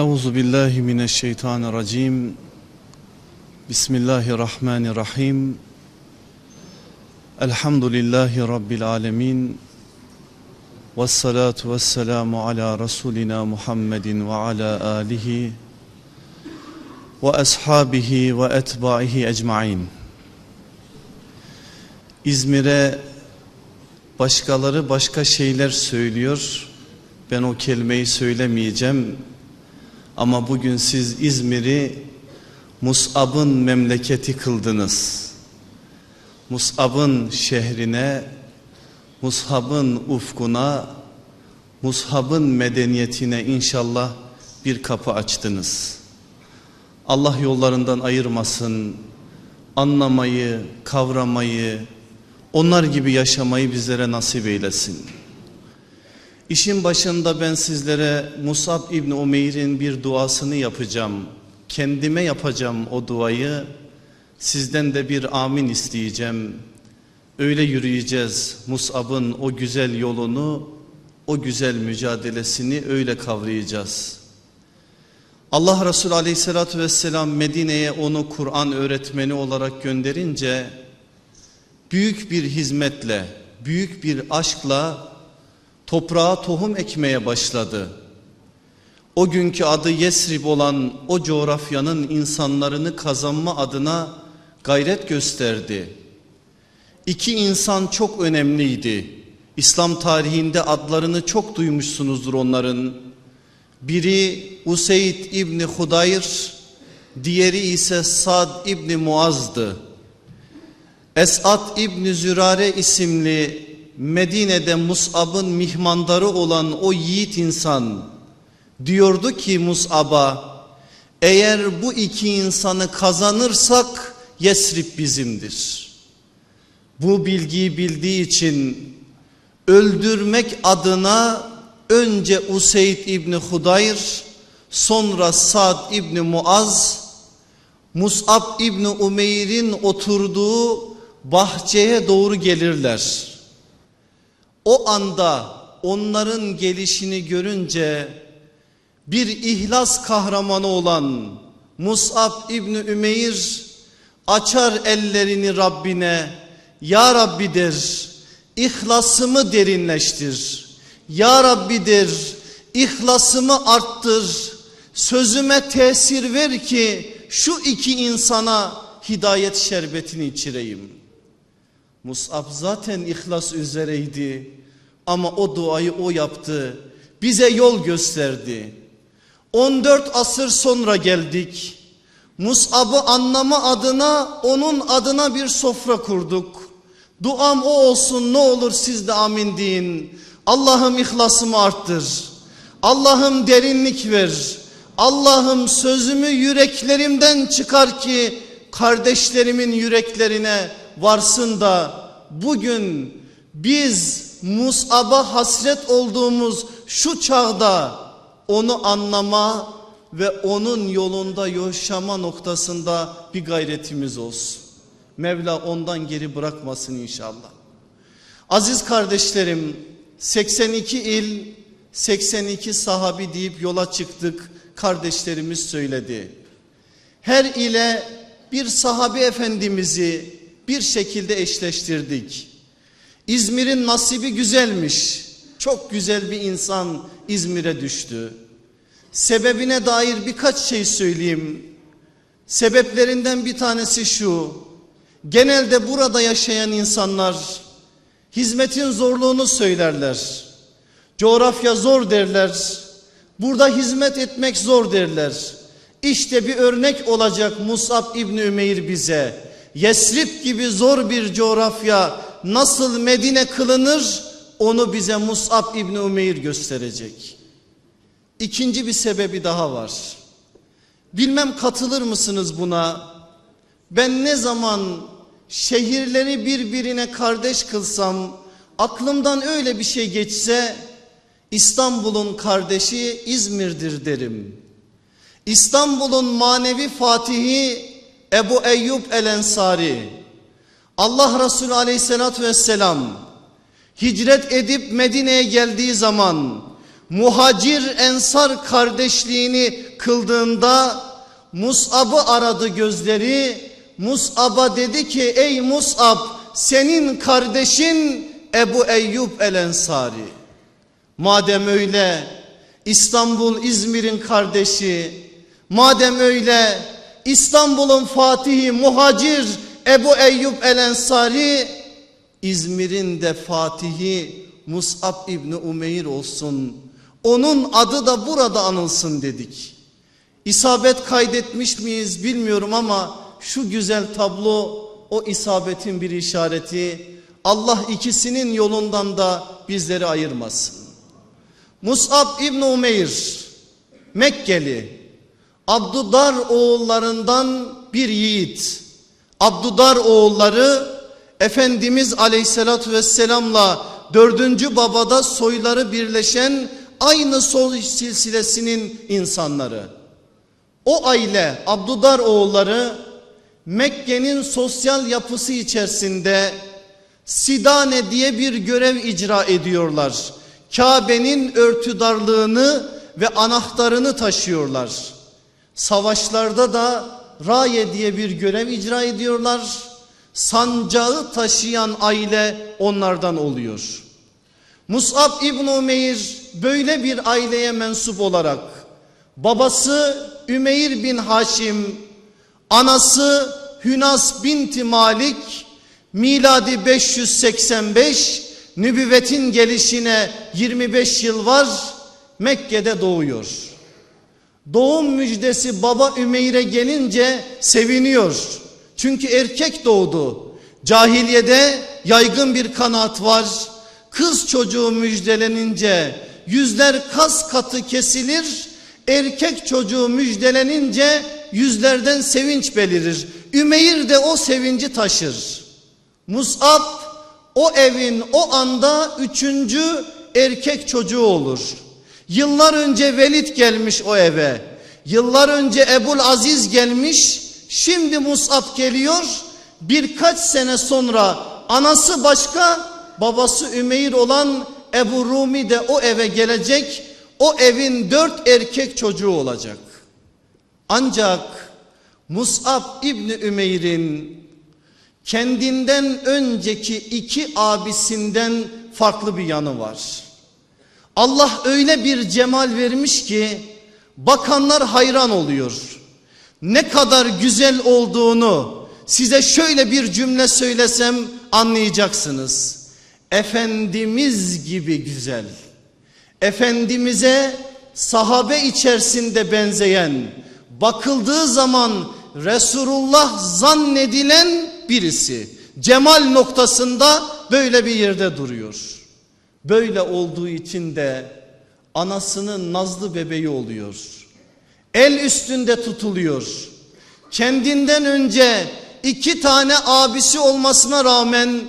Euzu billahi mineşşeytanirracim. Bismillahirrahmanirrahim. Elhamdülillahi rabbil alamin. Ves salatu vesselamu ala rasulina Muhammedin ve ala alihi ve ashabihi ve etbaihi ecmaîn. İzmir'e başkaları başka şeyler söylüyor. Ben o kelimeyi söylemeyeceğim. Ama bugün siz İzmir'i Mus'ab'ın memleketi kıldınız. Mus'ab'ın şehrine, Mus'ab'ın ufkuna, Mus'ab'ın medeniyetine inşallah bir kapı açtınız. Allah yollarından ayırmasın, anlamayı, kavramayı, onlar gibi yaşamayı bizlere nasip eylesin. İşin başında ben sizlere Musab İbni Umeyr'in bir duasını yapacağım. Kendime yapacağım o duayı. Sizden de bir amin isteyeceğim. Öyle yürüyeceğiz Musab'ın o güzel yolunu, o güzel mücadelesini öyle kavrayacağız. Allah Resulü aleyhissalatü vesselam Medine'ye onu Kur'an öğretmeni olarak gönderince büyük bir hizmetle, büyük bir aşkla toprağa tohum ekmeye başladı. O günkü adı Yesrib olan o coğrafyanın insanlarını kazanma adına gayret gösterdi. İki insan çok önemliydi. İslam tarihinde adlarını çok duymuşsunuzdur onların. Biri Useyd İbni Hudayr, diğeri ise Sad İbni Muaz'dı. Esat İbni Zürare isimli Medine'de Mus'ab'ın mihmandarı olan o yiğit insan diyordu ki Mus'ab'a eğer bu iki insanı kazanırsak Yesrib bizimdir. Bu bilgiyi bildiği için öldürmek adına önce Useyd İbni Hudayr sonra Sad İbni Muaz Mus'ab İbni Umeyr'in oturduğu bahçeye doğru gelirler. O anda onların gelişini görünce bir ihlas kahramanı olan Mus'ab İbni Ümeyr açar ellerini Rabbine Ya Rabbi der ihlasımı derinleştir. Ya Rabbi der ihlasımı arttır. Sözüme tesir ver ki şu iki insana hidayet şerbetini içireyim. Mus'ab zaten ihlas üzereydi ama o duayı o yaptı. Bize yol gösterdi. 14 asır sonra geldik. Mus'ab'ı anlama adına onun adına bir sofra kurduk. Duam o olsun ne olur siz de amin deyin. Allah'ım ihlasımı arttır. Allah'ım derinlik ver. Allah'ım sözümü yüreklerimden çıkar ki kardeşlerimin yüreklerine varsın da bugün biz Mus'ab'a hasret olduğumuz şu çağda onu anlama ve onun yolunda yaşama noktasında bir gayretimiz olsun. Mevla ondan geri bırakmasın inşallah. Aziz kardeşlerim 82 il 82 sahabi deyip yola çıktık kardeşlerimiz söyledi. Her ile bir sahabi efendimizi bir şekilde eşleştirdik. İzmir'in nasibi güzelmiş. Çok güzel bir insan İzmir'e düştü. Sebebine dair birkaç şey söyleyeyim. Sebeplerinden bir tanesi şu. Genelde burada yaşayan insanlar hizmetin zorluğunu söylerler. Coğrafya zor derler. Burada hizmet etmek zor derler. İşte bir örnek olacak Musab İbni Ümeyr bize. Yesrib gibi zor bir coğrafya nasıl Medine kılınır onu bize Musab İbni Ümeyr gösterecek. İkinci bir sebebi daha var. Bilmem katılır mısınız buna? Ben ne zaman şehirleri birbirine kardeş kılsam aklımdan öyle bir şey geçse İstanbul'un kardeşi İzmir'dir derim. İstanbul'un manevi fatihi Ebu Eyyub el Ensari Allah Resulü aleyhissalatü vesselam hicret edip Medine'ye geldiği zaman muhacir ensar kardeşliğini kıldığında Mus'ab'ı aradı gözleri. Mus'ab'a dedi ki ey Mus'ab senin kardeşin Ebu Eyyub el Ensari. Madem öyle İstanbul İzmir'in kardeşi madem öyle İstanbul'un fatihi muhacir Ebu Eyyub el Ensari İzmir'in de fatihi Mus'ab İbni Umeyr olsun. Onun adı da burada anılsın dedik. İsabet kaydetmiş miyiz bilmiyorum ama şu güzel tablo o isabetin bir işareti. Allah ikisinin yolundan da bizleri ayırmasın. Mus'ab İbni Umeyr Mekkeli Abdudar oğullarından bir yiğit. Abdudar oğulları Efendimiz Aleyhisselatü Vesselam'la dördüncü babada soyları birleşen aynı soy silsilesinin insanları. O aile Abdudar oğulları Mekke'nin sosyal yapısı içerisinde Sidane diye bir görev icra ediyorlar. Kabe'nin örtüdarlığını ve anahtarını taşıyorlar. Savaşlarda da Raye diye bir görev icra ediyorlar. Sancağı taşıyan aile onlardan oluyor. Mus'ab İbn Umeyr böyle bir aileye mensup olarak babası Ümeyr bin Haşim, anası Hünas binti Malik miladi 585 nübüvvetin gelişine 25 yıl var Mekke'de doğuyor. Doğum müjdesi baba Ümeyr'e gelince seviniyor. Çünkü erkek doğdu. Cahiliyede yaygın bir kanaat var. Kız çocuğu müjdelenince yüzler kas katı kesilir. Erkek çocuğu müjdelenince yüzlerden sevinç belirir. Ümeyr de o sevinci taşır. Mus'ab o evin o anda üçüncü erkek çocuğu olur. Yıllar önce Velid gelmiş o eve. Yıllar önce Ebul Aziz gelmiş. Şimdi Mus'ab geliyor. Birkaç sene sonra anası başka babası Ümeyr olan Ebu Rumi de o eve gelecek. O evin dört erkek çocuğu olacak. Ancak Mus'ab İbni Ümeyr'in kendinden önceki iki abisinden farklı bir yanı var. Allah öyle bir cemal vermiş ki bakanlar hayran oluyor. Ne kadar güzel olduğunu size şöyle bir cümle söylesem anlayacaksınız. Efendimiz gibi güzel. Efendimiz'e sahabe içerisinde benzeyen, bakıldığı zaman Resulullah zannedilen birisi. Cemal noktasında böyle bir yerde duruyor. Böyle olduğu için de anasının nazlı bebeği oluyor. El üstünde tutuluyor. Kendinden önce iki tane abisi olmasına rağmen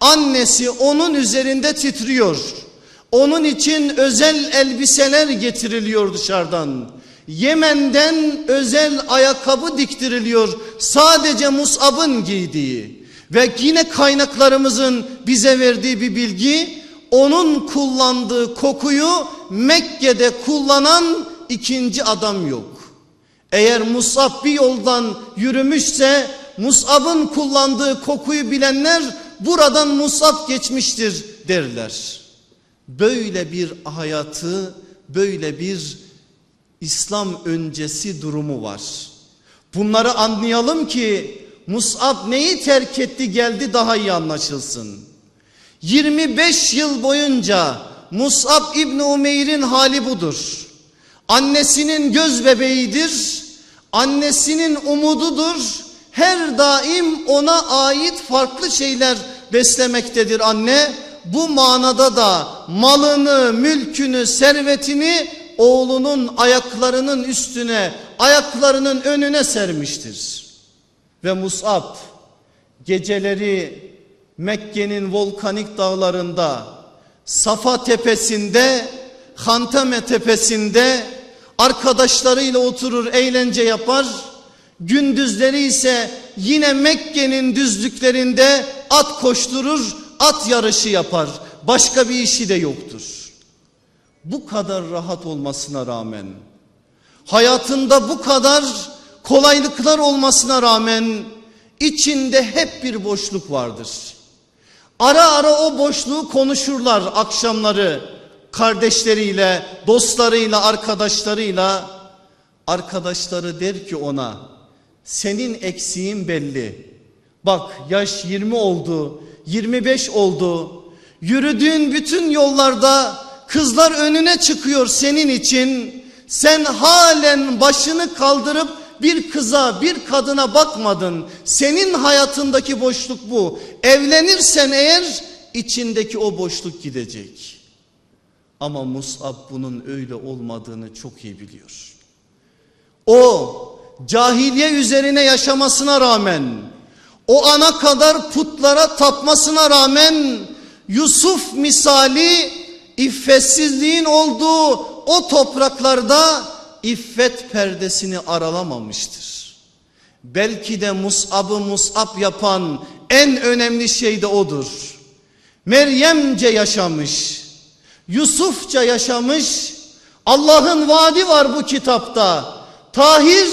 annesi onun üzerinde titriyor. Onun için özel elbiseler getiriliyor dışarıdan. Yemen'den özel ayakkabı diktiriliyor. Sadece Mus'ab'ın giydiği. Ve yine kaynaklarımızın bize verdiği bir bilgi onun kullandığı kokuyu Mekke'de kullanan ikinci adam yok. Eğer Musab bir yoldan yürümüşse Musab'ın kullandığı kokuyu bilenler buradan Musab geçmiştir derler. Böyle bir hayatı, böyle bir İslam öncesi durumu var. Bunları anlayalım ki Musab neyi terk etti geldi daha iyi anlaşılsın. 25 yıl boyunca Musab İbni Umeyr'in hali budur. Annesinin göz bebeğidir. Annesinin umududur. Her daim ona ait farklı şeyler beslemektedir anne. Bu manada da malını, mülkünü, servetini oğlunun ayaklarının üstüne, ayaklarının önüne sermiştir. Ve Musab geceleri Mekke'nin volkanik dağlarında, Safa tepesinde, Hantame tepesinde arkadaşlarıyla oturur eğlence yapar. Gündüzleri ise yine Mekke'nin düzlüklerinde at koşturur, at yarışı yapar. başka bir işi de yoktur. Bu kadar rahat olmasına rağmen hayatında bu kadar kolaylıklar olmasına rağmen içinde hep bir boşluk vardır. Ara ara o boşluğu konuşurlar akşamları kardeşleriyle, dostlarıyla, arkadaşlarıyla. Arkadaşları der ki ona senin eksiğin belli. Bak yaş 20 oldu, 25 oldu. Yürüdüğün bütün yollarda kızlar önüne çıkıyor senin için. Sen halen başını kaldırıp bir kıza bir kadına bakmadın. Senin hayatındaki boşluk bu. Evlenirsen eğer içindeki o boşluk gidecek. Ama Musab bunun öyle olmadığını çok iyi biliyor. O cahiliye üzerine yaşamasına rağmen o ana kadar putlara tapmasına rağmen Yusuf misali iffetsizliğin olduğu o topraklarda iffet perdesini aralamamıştır. Belki de Mus'ab'ı Mus'ab yapan en önemli şey de odur. Meryemce yaşamış, Yusufça yaşamış, Allah'ın vaadi var bu kitapta. Tahir,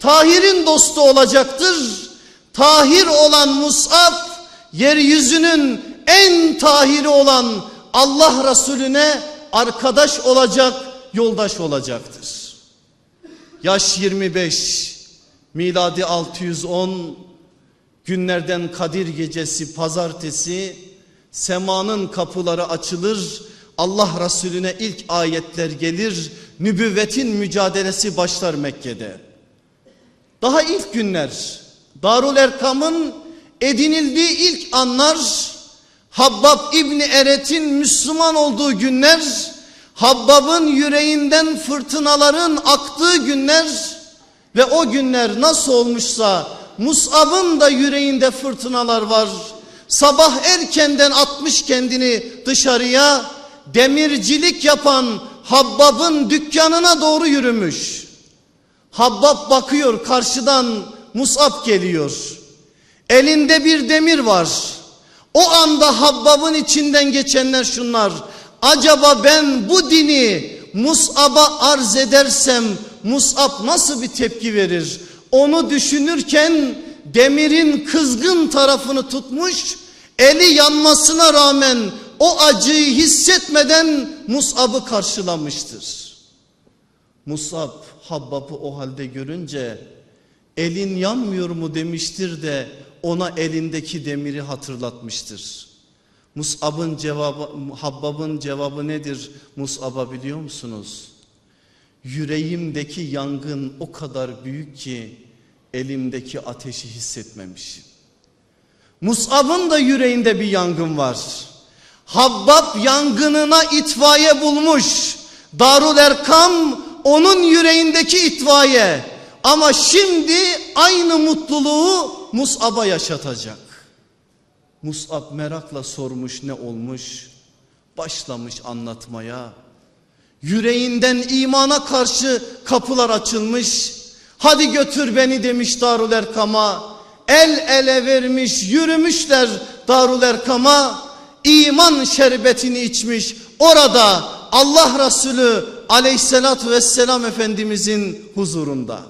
Tahir'in dostu olacaktır. Tahir olan Mus'ab, yeryüzünün en tahiri olan Allah Resulüne arkadaş olacak, yoldaş olacaktır. Yaş 25, miladi 610, günlerden Kadir gecesi pazartesi, semanın kapıları açılır, Allah Resulüne ilk ayetler gelir, nübüvvetin mücadelesi başlar Mekke'de. Daha ilk günler, Darul Erkam'ın edinildiği ilk anlar, Habbab İbni Eret'in Müslüman olduğu günler, Habbab'ın yüreğinden fırtınaların aktığı günler ve o günler nasıl olmuşsa Mus'ab'ın da yüreğinde fırtınalar var. Sabah erkenden atmış kendini dışarıya demircilik yapan Habbab'ın dükkanına doğru yürümüş. Habbab bakıyor karşıdan Mus'ab geliyor. Elinde bir demir var. O anda Habbab'ın içinden geçenler şunlar. Acaba ben bu dini Mus'ab'a arz edersem Mus'ab nasıl bir tepki verir? Onu düşünürken demirin kızgın tarafını tutmuş, eli yanmasına rağmen o acıyı hissetmeden Mus'ab'ı karşılamıştır. Mus'ab Habbab'ı o halde görünce elin yanmıyor mu demiştir de ona elindeki demiri hatırlatmıştır. Mus'ab'ın cevabı, Habbab'ın cevabı nedir Mus'ab'a biliyor musunuz? Yüreğimdeki yangın o kadar büyük ki elimdeki ateşi hissetmemişim. Mus'ab'ın da yüreğinde bir yangın var. Habbab yangınına itfaiye bulmuş. Darul Erkam onun yüreğindeki itfaiye. Ama şimdi aynı mutluluğu Mus'ab'a yaşatacak. Mus'ab merakla sormuş ne olmuş? Başlamış anlatmaya. Yüreğinden imana karşı kapılar açılmış. Hadi götür beni demiş Darul Erkam'a. El ele vermiş yürümüşler Darul Erkam'a. İman şerbetini içmiş. Orada Allah Resulü aleyhissalatü vesselam Efendimizin huzurunda.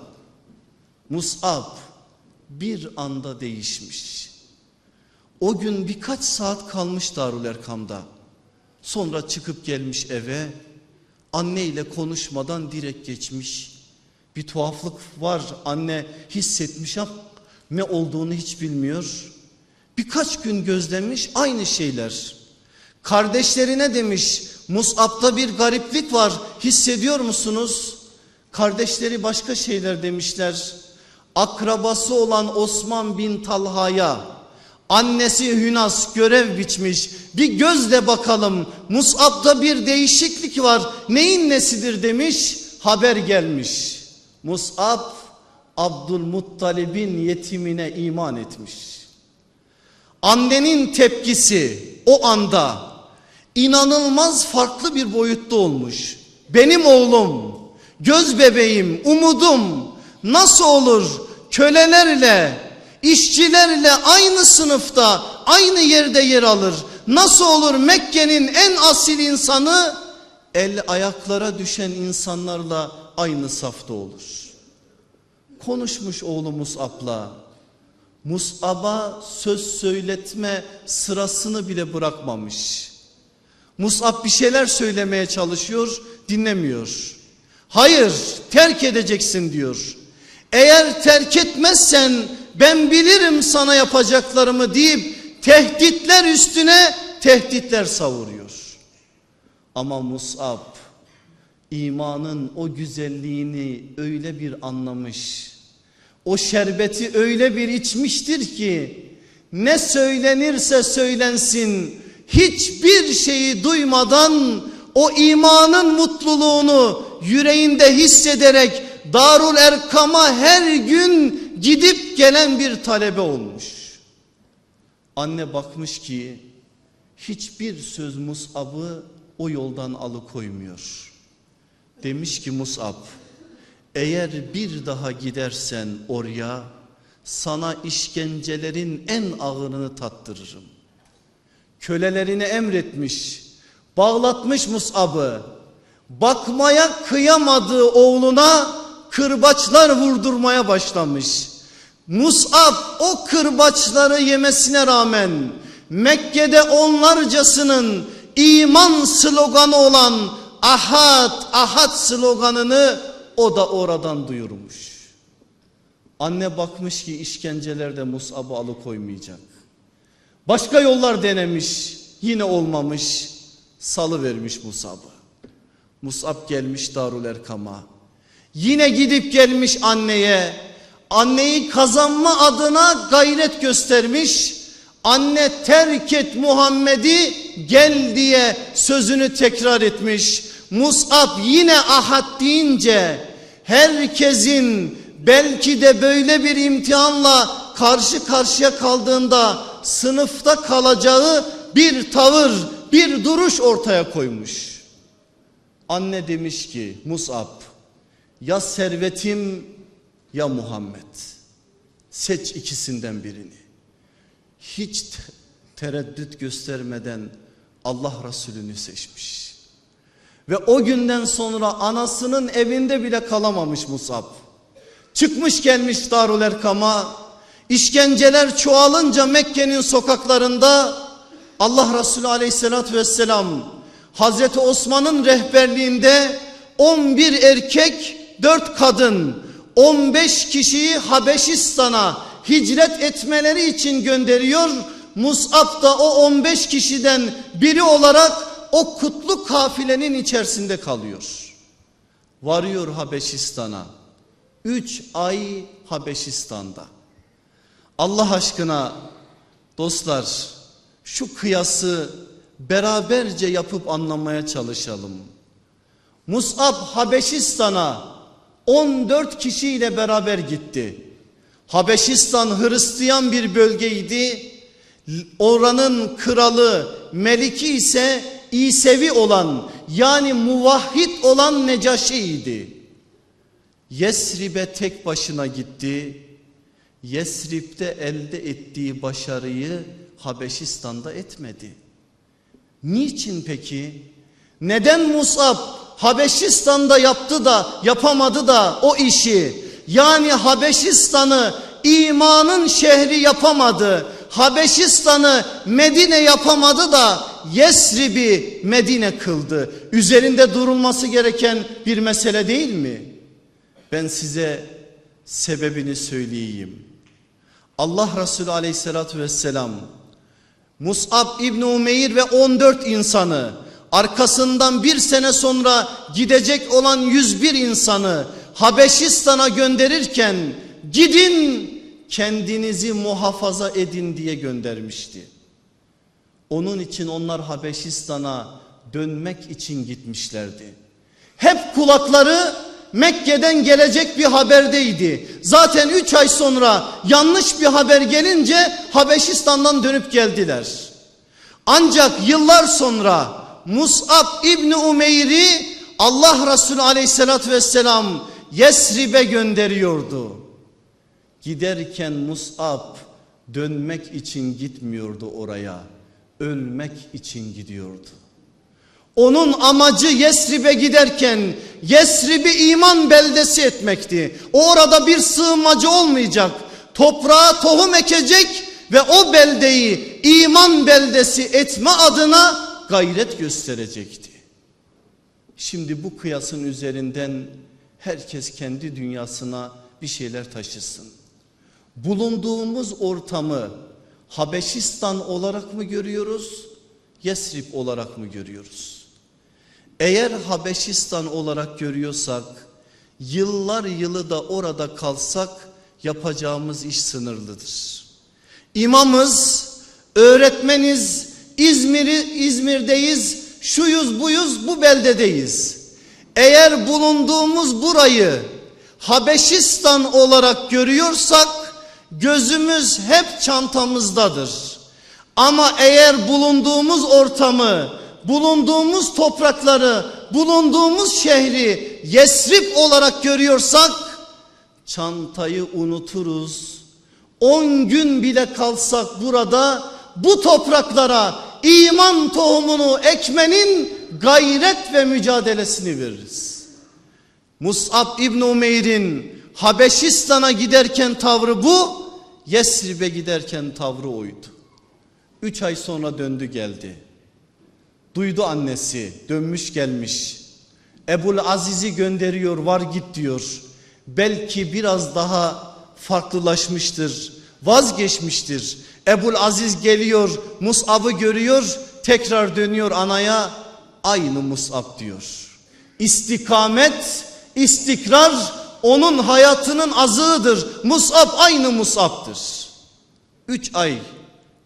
Mus'ab bir anda değişmiş. O gün birkaç saat kalmış Darul Erkam'da. Sonra çıkıp gelmiş eve. Anne ile konuşmadan direkt geçmiş. Bir tuhaflık var anne hissetmiş ama ne olduğunu hiç bilmiyor. Birkaç gün gözlemiş aynı şeyler. Kardeşlerine demiş Mus'ab'da bir gariplik var hissediyor musunuz? Kardeşleri başka şeyler demişler. Akrabası olan Osman bin Talha'ya annesi Hünas görev biçmiş. Bir gözle bakalım Mus'ab'da bir değişiklik var. Neyin nesidir demiş haber gelmiş. Mus'ab Abdülmuttalib'in yetimine iman etmiş. Annenin tepkisi o anda inanılmaz farklı bir boyutta olmuş. Benim oğlum, göz bebeğim, umudum nasıl olur kölelerle, işçilerle aynı sınıfta, aynı yerde yer alır? Nasıl olur Mekke'nin en asil insanı el ayaklara düşen insanlarla aynı safta olur. Konuşmuş oğlu Mus'ab'la. Mus'ab'a söz söyletme sırasını bile bırakmamış. Mus'ab bir şeyler söylemeye çalışıyor, dinlemiyor. Hayır, terk edeceksin diyor. Eğer terk etmezsen ben bilirim sana yapacaklarımı deyip tehditler üstüne tehditler savuruyor. Ama Mus'ab imanın o güzelliğini öyle bir anlamış. O şerbeti öyle bir içmiştir ki ne söylenirse söylensin hiçbir şeyi duymadan o imanın mutluluğunu yüreğinde hissederek Darul Erkam'a her gün gidip gelen bir talebe olmuş. Anne bakmış ki hiçbir söz Mus'ab'ı o yoldan alıkoymuyor. Demiş ki Mus'ab eğer bir daha gidersen oraya sana işkencelerin en ağırını tattırırım. Kölelerini emretmiş, bağlatmış Mus'ab'ı. Bakmaya kıyamadığı oğluna kırbaçlar vurdurmaya başlamış. Mus'ab o kırbaçları yemesine rağmen Mekke'de onlarcasının iman sloganı olan ahad ahad sloganını o da oradan duyurmuş. Anne bakmış ki işkencelerde Mus'ab'ı alıkoymayacak. Başka yollar denemiş yine olmamış salı vermiş Mus'ab'ı. Mus'ab gelmiş Darul Erkam'a. Yine gidip gelmiş anneye. Anneyi kazanma adına gayret göstermiş. Anne terk et Muhammed'i gel diye sözünü tekrar etmiş. Mus'ab yine ahad deyince herkesin belki de böyle bir imtihanla karşı karşıya kaldığında sınıfta kalacağı bir tavır, bir duruş ortaya koymuş. Anne demiş ki Mus'ab ya servetim ya Muhammed. Seç ikisinden birini. Hiç tereddüt göstermeden Allah Resulü'nü seçmiş. Ve o günden sonra anasının evinde bile kalamamış Musab. Çıkmış gelmiş Darul Erkam'a. İşkenceler çoğalınca Mekke'nin sokaklarında Allah Resulü aleyhissalatü vesselam Hazreti Osman'ın rehberliğinde 11 erkek 4 kadın 15 kişiyi Habeşistan'a hicret etmeleri için gönderiyor. Mus'ab da o 15 kişiden biri olarak o kutlu kafilenin içerisinde kalıyor. Varıyor Habeşistan'a. 3 ay Habeşistan'da. Allah aşkına dostlar şu kıyası beraberce yapıp anlamaya çalışalım. Mus'ab Habeşistan'a 14 kişiyle beraber gitti. Habeşistan Hristiyan bir bölgeydi. Oranın kralı Meliki ise İsevi olan yani muvahhid olan Necaşi'ydi. Yesrib'e tek başına gitti. Yesrib'de elde ettiği başarıyı Habeşistan'da etmedi. Niçin peki? Neden Musab Habeşistan'da yaptı da yapamadı da o işi yani Habeşistan'ı imanın şehri yapamadı. Habeşistan'ı Medine yapamadı da Yesrib'i Medine kıldı. Üzerinde durulması gereken bir mesele değil mi? Ben size sebebini söyleyeyim. Allah Resulü aleyhissalatü vesselam Mus'ab İbni Umeyr ve 14 insanı arkasından bir sene sonra gidecek olan 101 insanı Habeşistan'a gönderirken gidin kendinizi muhafaza edin diye göndermişti. Onun için onlar Habeşistan'a dönmek için gitmişlerdi. Hep kulakları Mekke'den gelecek bir haberdeydi. Zaten 3 ay sonra yanlış bir haber gelince Habeşistan'dan dönüp geldiler. Ancak yıllar sonra Mus'ab İbni Umeyr'i Allah Resulü aleyhissalatü vesselam Yesrib'e gönderiyordu. Giderken Mus'ab dönmek için gitmiyordu oraya. ölmek için gidiyordu. Onun amacı Yesrib'e giderken Yesrib'i iman beldesi etmekti. Orada bir sığınmacı olmayacak. Toprağa tohum ekecek ve o beldeyi iman beldesi etme adına gayret gösterecekti. Şimdi bu kıyasın üzerinden herkes kendi dünyasına bir şeyler taşısın. Bulunduğumuz ortamı Habeşistan olarak mı görüyoruz? Yesrib olarak mı görüyoruz? Eğer Habeşistan olarak görüyorsak yıllar yılı da orada kalsak yapacağımız iş sınırlıdır. İmamız, öğretmeniz, İzmir'i İzmir'deyiz, şuyuz buyuz bu beldedeyiz. Eğer bulunduğumuz burayı Habeşistan olarak görüyorsak gözümüz hep çantamızdadır. Ama eğer bulunduğumuz ortamı, bulunduğumuz toprakları, bulunduğumuz şehri Yesrib olarak görüyorsak çantayı unuturuz. 10 gün bile kalsak burada bu topraklara iman tohumunu ekmenin gayret ve mücadelesini veririz. Mus'ab İbn Umeyr'in Habeşistan'a giderken tavrı bu, Yesrib'e giderken tavrı oydu. Üç ay sonra döndü geldi. Duydu annesi dönmüş gelmiş. Ebul Aziz'i gönderiyor var git diyor. Belki biraz daha farklılaşmıştır, vazgeçmiştir. Ebul Aziz geliyor, Mus'ab'ı görüyor, tekrar dönüyor anaya. Aynı Mus'ab diyor. İstikamet, istikrar onun hayatının azığıdır. Mus'ab aynı Mus'ab'dır. Üç ay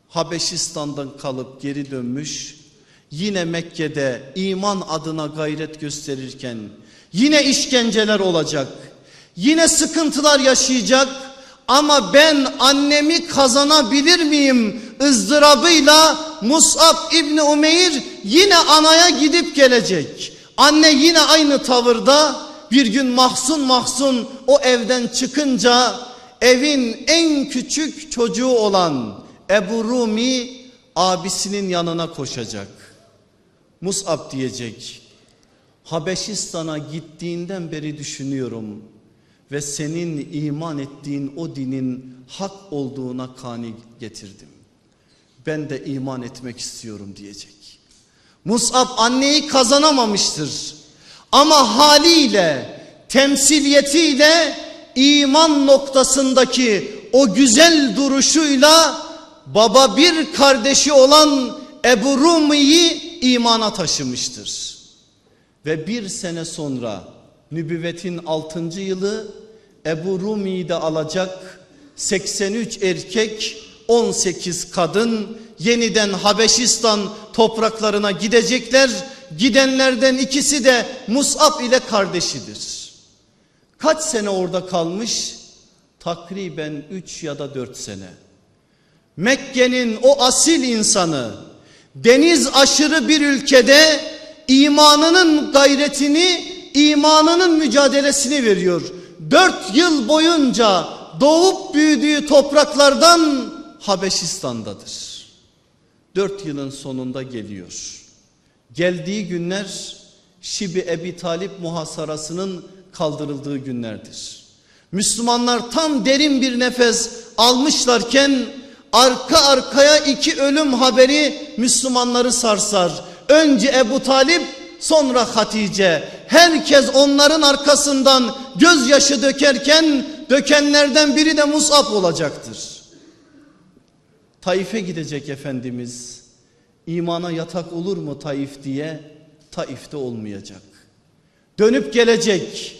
Habeşistan'dan kalıp geri dönmüş. Yine Mekke'de iman adına gayret gösterirken yine işkenceler olacak. Yine sıkıntılar yaşayacak. Ama ben annemi kazanabilir miyim ızdırabıyla Mus'ab İbni Umeyr yine anaya gidip gelecek. Anne yine aynı tavırda bir gün mahzun mahzun o evden çıkınca evin en küçük çocuğu olan Ebu Rumi abisinin yanına koşacak. Mus'ab diyecek. Habeşistan'a gittiğinden beri düşünüyorum ve senin iman ettiğin o dinin hak olduğuna kani getirdim. Ben de iman etmek istiyorum diyecek. Mus'ab anneyi kazanamamıştır. Ama haliyle, temsiliyetiyle iman noktasındaki o güzel duruşuyla baba bir kardeşi olan Ebu Rumi'yi imana taşımıştır. Ve bir sene sonra nübüvvetin 6. yılı Ebu Rumi'yi de alacak 83 erkek 18 kadın yeniden Habeşistan topraklarına gidecekler. Gidenlerden ikisi de Mus'ab ile kardeşidir. Kaç sene orada kalmış? Takriben 3 ya da 4 sene. Mekke'nin o asil insanı deniz aşırı bir ülkede imanının gayretini, imanının mücadelesini veriyor. Dört yıl boyunca doğup büyüdüğü topraklardan Habeşistan'dadır. Dört yılın sonunda geliyor. Geldiği günler Şibi Ebi Talip muhasarasının kaldırıldığı günlerdir. Müslümanlar tam derin bir nefes almışlarken arka arkaya iki ölüm haberi Müslümanları sarsar. Önce Ebu Talip sonra Hatice. Herkes onların arkasından gözyaşı dökerken dökenlerden biri de Musab olacaktır. Taif'e gidecek Efendimiz. İmana yatak olur mu Taif diye Taif'te olmayacak. Dönüp gelecek.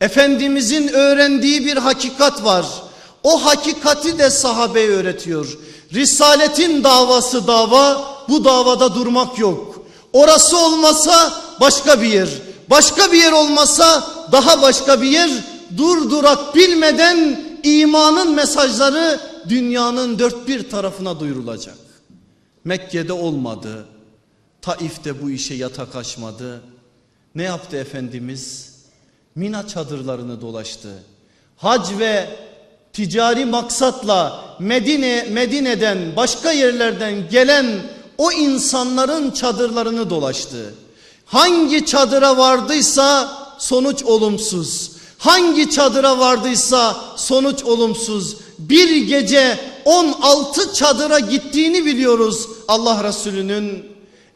Efendimizin öğrendiği bir hakikat var. O hakikati de sahabe öğretiyor. Risaletin davası dava, bu davada durmak yok. Orası olmasa başka bir yer. Başka bir yer olmasa daha başka bir yer. Durdurak bilmeden imanın mesajları dünyanın dört bir tarafına duyurulacak. Mekke'de olmadı. Taif'te bu işe yatak açmadı. Ne yaptı Efendimiz? Mina çadırlarını dolaştı. Hac ve ticari maksatla Medine Medine'den başka yerlerden gelen o insanların çadırlarını dolaştı. Hangi çadıra vardıysa sonuç olumsuz. Hangi çadıra vardıysa sonuç olumsuz. Bir gece 16 çadıra gittiğini biliyoruz Allah Resulü'nün.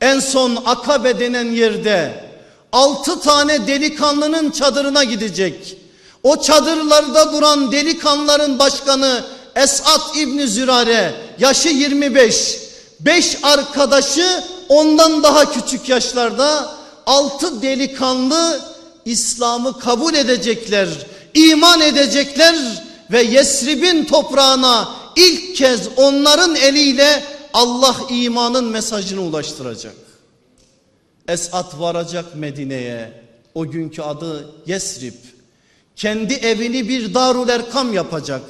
En son Akabe denen yerde 6 tane delikanlının çadırına gidecek. O çadırlarda duran delikanlıların başkanı Esat İbni Zürare yaşı 25. 5 arkadaşı ondan daha küçük yaşlarda 6 delikanlı İslam'ı kabul edecekler, iman edecekler ve Yesrib'in toprağına ilk kez onların eliyle Allah imanın mesajını ulaştıracak. Esat varacak Medine'ye. O günkü adı Yesrib. Kendi evini bir Darul Erkam yapacak.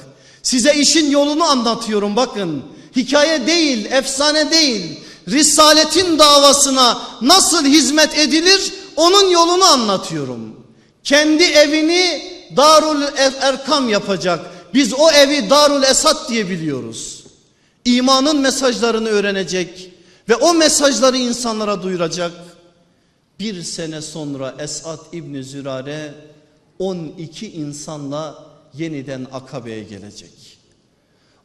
Size işin yolunu anlatıyorum bakın. Hikaye değil, efsane değil. Risaletin davasına nasıl hizmet edilir onun yolunu anlatıyorum. Kendi evini Darul Erkam yapacak. Biz o evi Darul Esad diye biliyoruz. İmanın mesajlarını öğrenecek ve o mesajları insanlara duyuracak. Bir sene sonra Esad İbni Zürare 12 insanla yeniden Akabe'ye gelecek.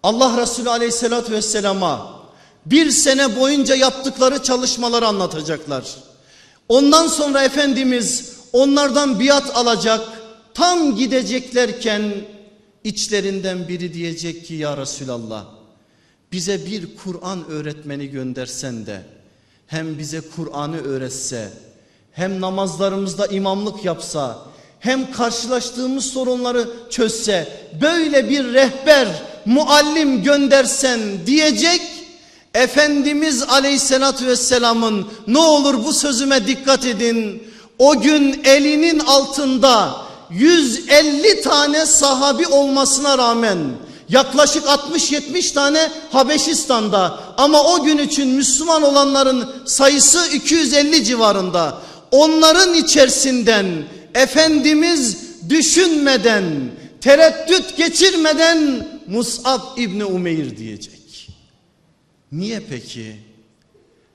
Allah Resulü Aleyhisselatü Vesselam'a bir sene boyunca yaptıkları çalışmaları anlatacaklar. Ondan sonra Efendimiz onlardan biat alacak. Tam gideceklerken içlerinden biri diyecek ki ya Resulallah bize bir Kur'an öğretmeni göndersen de hem bize Kur'an'ı öğretse hem namazlarımızda imamlık yapsa hem karşılaştığımız sorunları çözse böyle bir rehber muallim göndersen diyecek Efendimiz aleyhissalatü vesselamın ne olur bu sözüme dikkat edin o gün elinin altında 150 tane sahabi olmasına rağmen yaklaşık 60-70 tane Habeşistan'da ama o gün için Müslüman olanların sayısı 250 civarında. Onların içerisinden Efendimiz düşünmeden, tereddüt geçirmeden Mus'ab İbni Umeyr diyecek. Niye peki?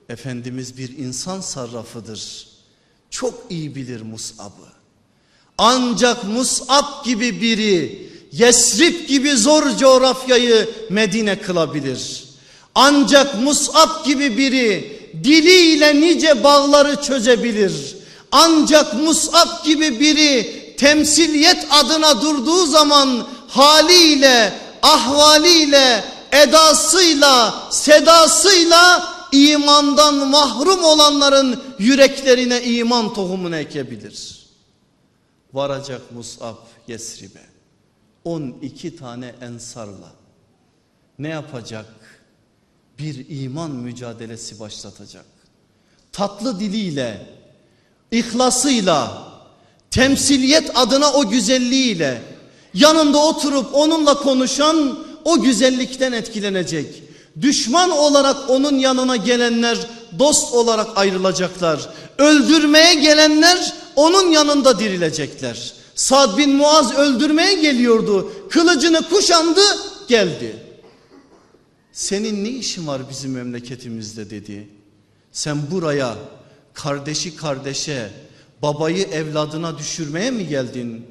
Efendimiz bir insan sarrafıdır. Çok iyi bilir Mus'ab'ı. Ancak Mus'ab gibi biri Yesrib gibi zor coğrafyayı Medine kılabilir. Ancak Mus'ab gibi biri diliyle nice bağları çözebilir. Ancak Mus'ab gibi biri temsiliyet adına durduğu zaman haliyle, ahvaliyle, edasıyla, sedasıyla imandan mahrum olanların yüreklerine iman tohumunu ekebilir. Varacak Mus'ab Yesrib'e 12 tane ensarla ne yapacak? Bir iman mücadelesi başlatacak. Tatlı diliyle, ihlasıyla, temsiliyet adına o güzelliğiyle yanında oturup onunla konuşan o güzellikten etkilenecek. Düşman olarak onun yanına gelenler dost olarak ayrılacaklar. Öldürmeye gelenler onun yanında dirilecekler. Sad bin Muaz öldürmeye geliyordu. Kılıcını kuşandı geldi. Senin ne işin var bizim memleketimizde dedi. Sen buraya kardeşi kardeşe babayı evladına düşürmeye mi geldin?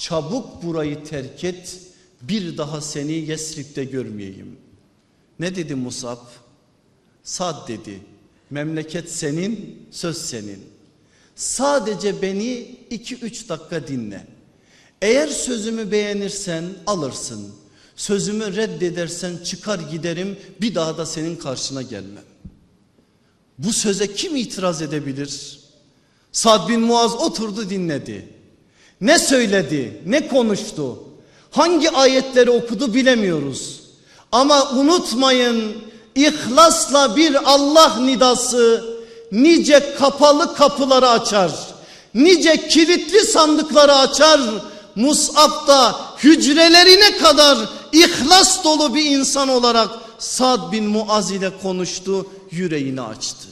Çabuk burayı terk et bir daha seni Yesrib'de görmeyeyim. Ne dedi Musab? Sad dedi memleket senin söz senin. Sadece beni iki üç dakika dinle. Eğer sözümü beğenirsen alırsın. Sözümü reddedersen çıkar giderim bir daha da senin karşına gelmem. Bu söze kim itiraz edebilir? Sad bin Muaz oturdu dinledi. Ne söyledi ne konuştu hangi ayetleri okudu bilemiyoruz. Ama unutmayın ihlasla bir Allah nidası nice kapalı kapıları açar. Nice kilitli sandıkları açar. Mus'ab da hücrelerine kadar ihlas dolu bir insan olarak Sad bin Muaz ile konuştu, yüreğini açtı.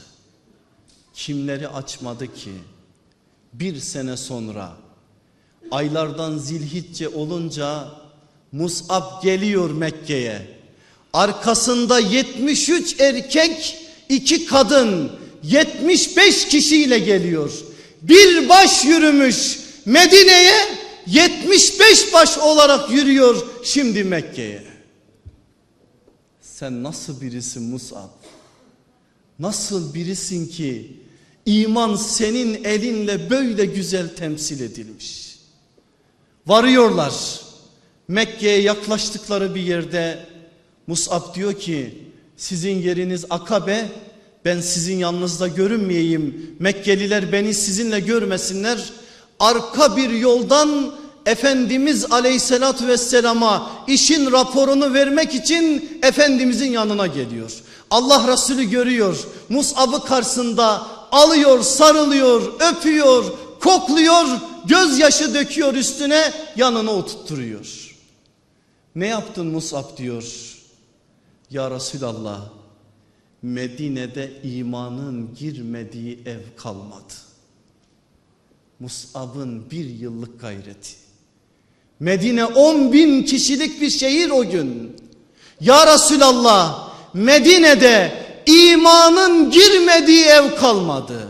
Kimleri açmadı ki? Bir sene sonra aylardan zilhicce olunca Mus'ab geliyor Mekke'ye. Arkasında 73 erkek iki kadın 75 kişiyle geliyor. Bir baş yürümüş Medine'ye 75 baş olarak yürüyor şimdi Mekke'ye. Sen nasıl birisin Musab? Nasıl birisin ki iman senin elinle böyle güzel temsil edilmiş? Varıyorlar. Mekke'ye yaklaştıkları bir yerde Musab diyor ki sizin yeriniz Akabe ben sizin yanınızda görünmeyeyim. Mekkeliler beni sizinle görmesinler. Arka bir yoldan Efendimiz aleyhissalatü vesselama işin raporunu vermek için Efendimizin yanına geliyor. Allah Resulü görüyor. Mus'ab'ı karşısında alıyor, sarılıyor, öpüyor, kokluyor, gözyaşı döküyor üstüne yanına oturtturuyor. Ne yaptın Mus'ab diyor. Ya Resulallah Medine'de imanın girmediği ev kalmadı. Mus'ab'ın bir yıllık gayreti. Medine 10 bin kişilik bir şehir o gün. Ya Resulallah Medine'de imanın girmediği ev kalmadı.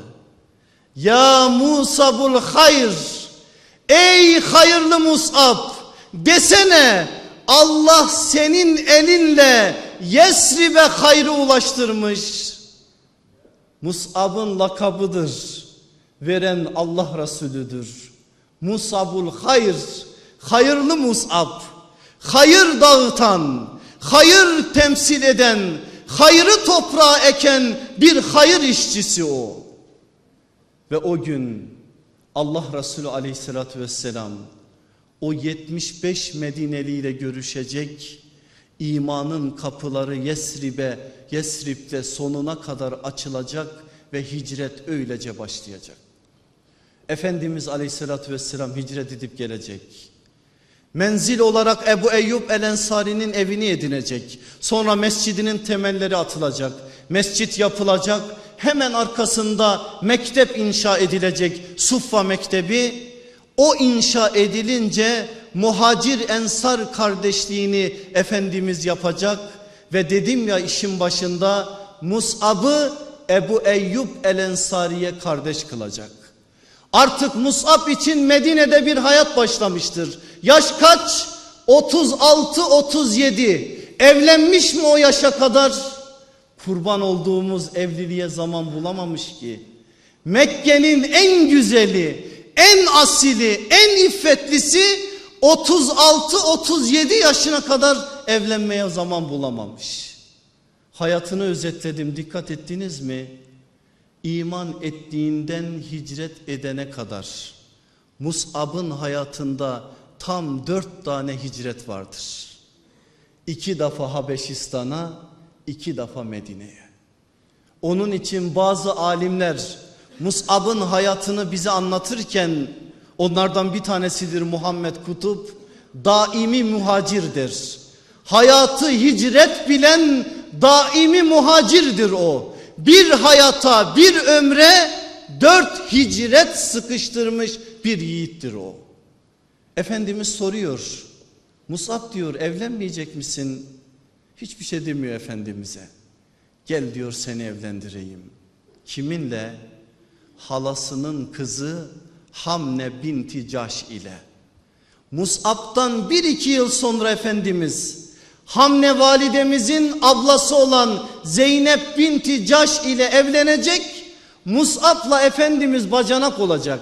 Ya Musabul hayır. Ey hayırlı Musab desene Allah senin elinle Yesrib'e hayrı ulaştırmış. Musab'ın lakabıdır. Veren Allah Resulüdür. Musabul hayır. Hayırlı Musab. Hayır dağıtan, hayır temsil eden, hayrı toprağa eken bir hayır işçisi o. Ve o gün Allah Resulü aleyhissalatü vesselam o 75 Medineli ile görüşecek imanın kapıları Yesrib'e, Yesrib'de sonuna kadar açılacak ve hicret öylece başlayacak. Efendimiz aleyhissalatü vesselam hicret edip gelecek. Menzil olarak Ebu Eyyub El Ensari'nin evini edinecek. Sonra mescidinin temelleri atılacak. Mescit yapılacak. Hemen arkasında mektep inşa edilecek. Suffa Mektebi. O inşa edilince muhacir ensar kardeşliğini Efendimiz yapacak. Ve dedim ya işin başında Mus'ab'ı Ebu Eyyub El Ensari'ye kardeş kılacak. Artık Mus'ab için Medine'de bir hayat başlamıştır. Yaş kaç? 36-37. Evlenmiş mi o yaşa kadar? Kurban olduğumuz evliliğe zaman bulamamış ki. Mekke'nin en güzeli, en asili, en iffetlisi 36-37 yaşına kadar evlenmeye zaman bulamamış. Hayatını özetledim dikkat ettiniz mi? İman ettiğinden hicret edene kadar Mus'ab'ın hayatında tam dört tane hicret vardır. İki defa Habeşistan'a, iki defa Medine'ye. Onun için bazı alimler Mus'ab'ın hayatını bize anlatırken onlardan bir tanesidir Muhammed Kutup daimi muhacirdir. Hayatı hicret bilen daimi muhacirdir o. Bir hayata bir ömre dört hicret sıkıştırmış bir yiğittir o. Efendimiz soruyor. Musab diyor evlenmeyecek misin? Hiçbir şey demiyor Efendimiz'e. Gel diyor seni evlendireyim. Kiminle? Halasının kızı Hamne binti Caş ile. Mus'ab'dan bir iki yıl sonra Efendimiz Hamne validemizin ablası olan Zeynep binti Caş ile evlenecek. Mus'ab'la Efendimiz bacanak olacak.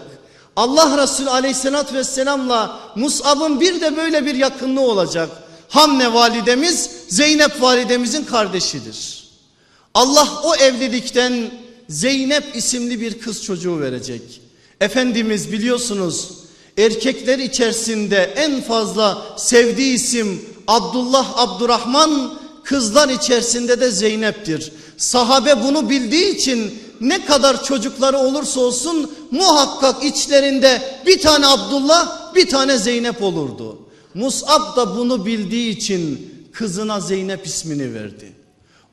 Allah Resulü aleyhissalatü vesselamla Mus'ab'ın bir de böyle bir yakınlığı olacak. Hamne validemiz Zeynep validemizin kardeşidir. Allah o evlilikten Zeynep isimli bir kız çocuğu verecek. Efendimiz biliyorsunuz erkekler içerisinde en fazla sevdiği isim Abdullah Abdurrahman kızlar içerisinde de Zeynep'tir. Sahabe bunu bildiği için ne kadar çocukları olursa olsun muhakkak içlerinde bir tane Abdullah bir tane Zeynep olurdu. Mus'ab da bunu bildiği için kızına Zeynep ismini verdi.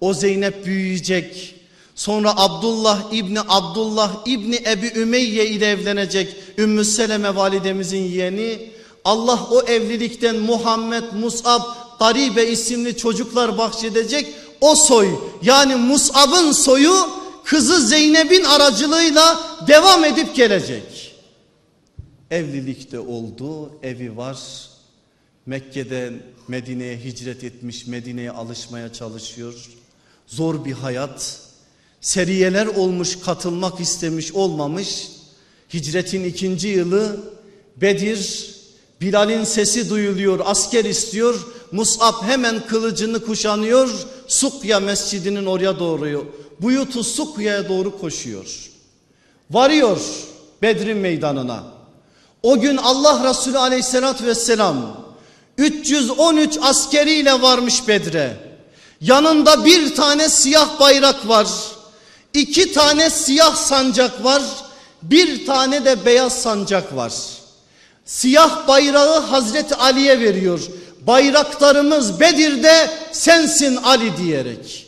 O Zeynep büyüyecek. Sonra Abdullah İbni Abdullah İbni Ebi Ümeyye ile evlenecek. Ümmü Seleme validemizin yeğeni. Allah o evlilikten Muhammed Mus'ab Garibe isimli çocuklar bahşedecek. O soy yani Mus'ab'ın soyu kızı Zeynep'in aracılığıyla devam edip gelecek. Evlilikte oldu, evi var. Mekke'den Medine'ye hicret etmiş, Medine'ye alışmaya çalışıyor. Zor bir hayat. Seriyeler olmuş, katılmak istemiş, olmamış. Hicretin ikinci yılı Bedir, Bilal'in sesi duyuluyor, asker istiyor. Mus'ab hemen kılıcını kuşanıyor. Sukya mescidinin oraya doğru, Buyutu Sukya'ya doğru koşuyor. Varıyor Bedir'in meydanına. O gün Allah Resulü aleyhissalatü vesselam 313 askeriyle varmış Bedre. Yanında bir tane siyah bayrak var. iki tane siyah sancak var. Bir tane de beyaz sancak var. Siyah bayrağı Hazreti Ali'ye veriyor. Bayraklarımız Bedir'de sensin Ali diyerek.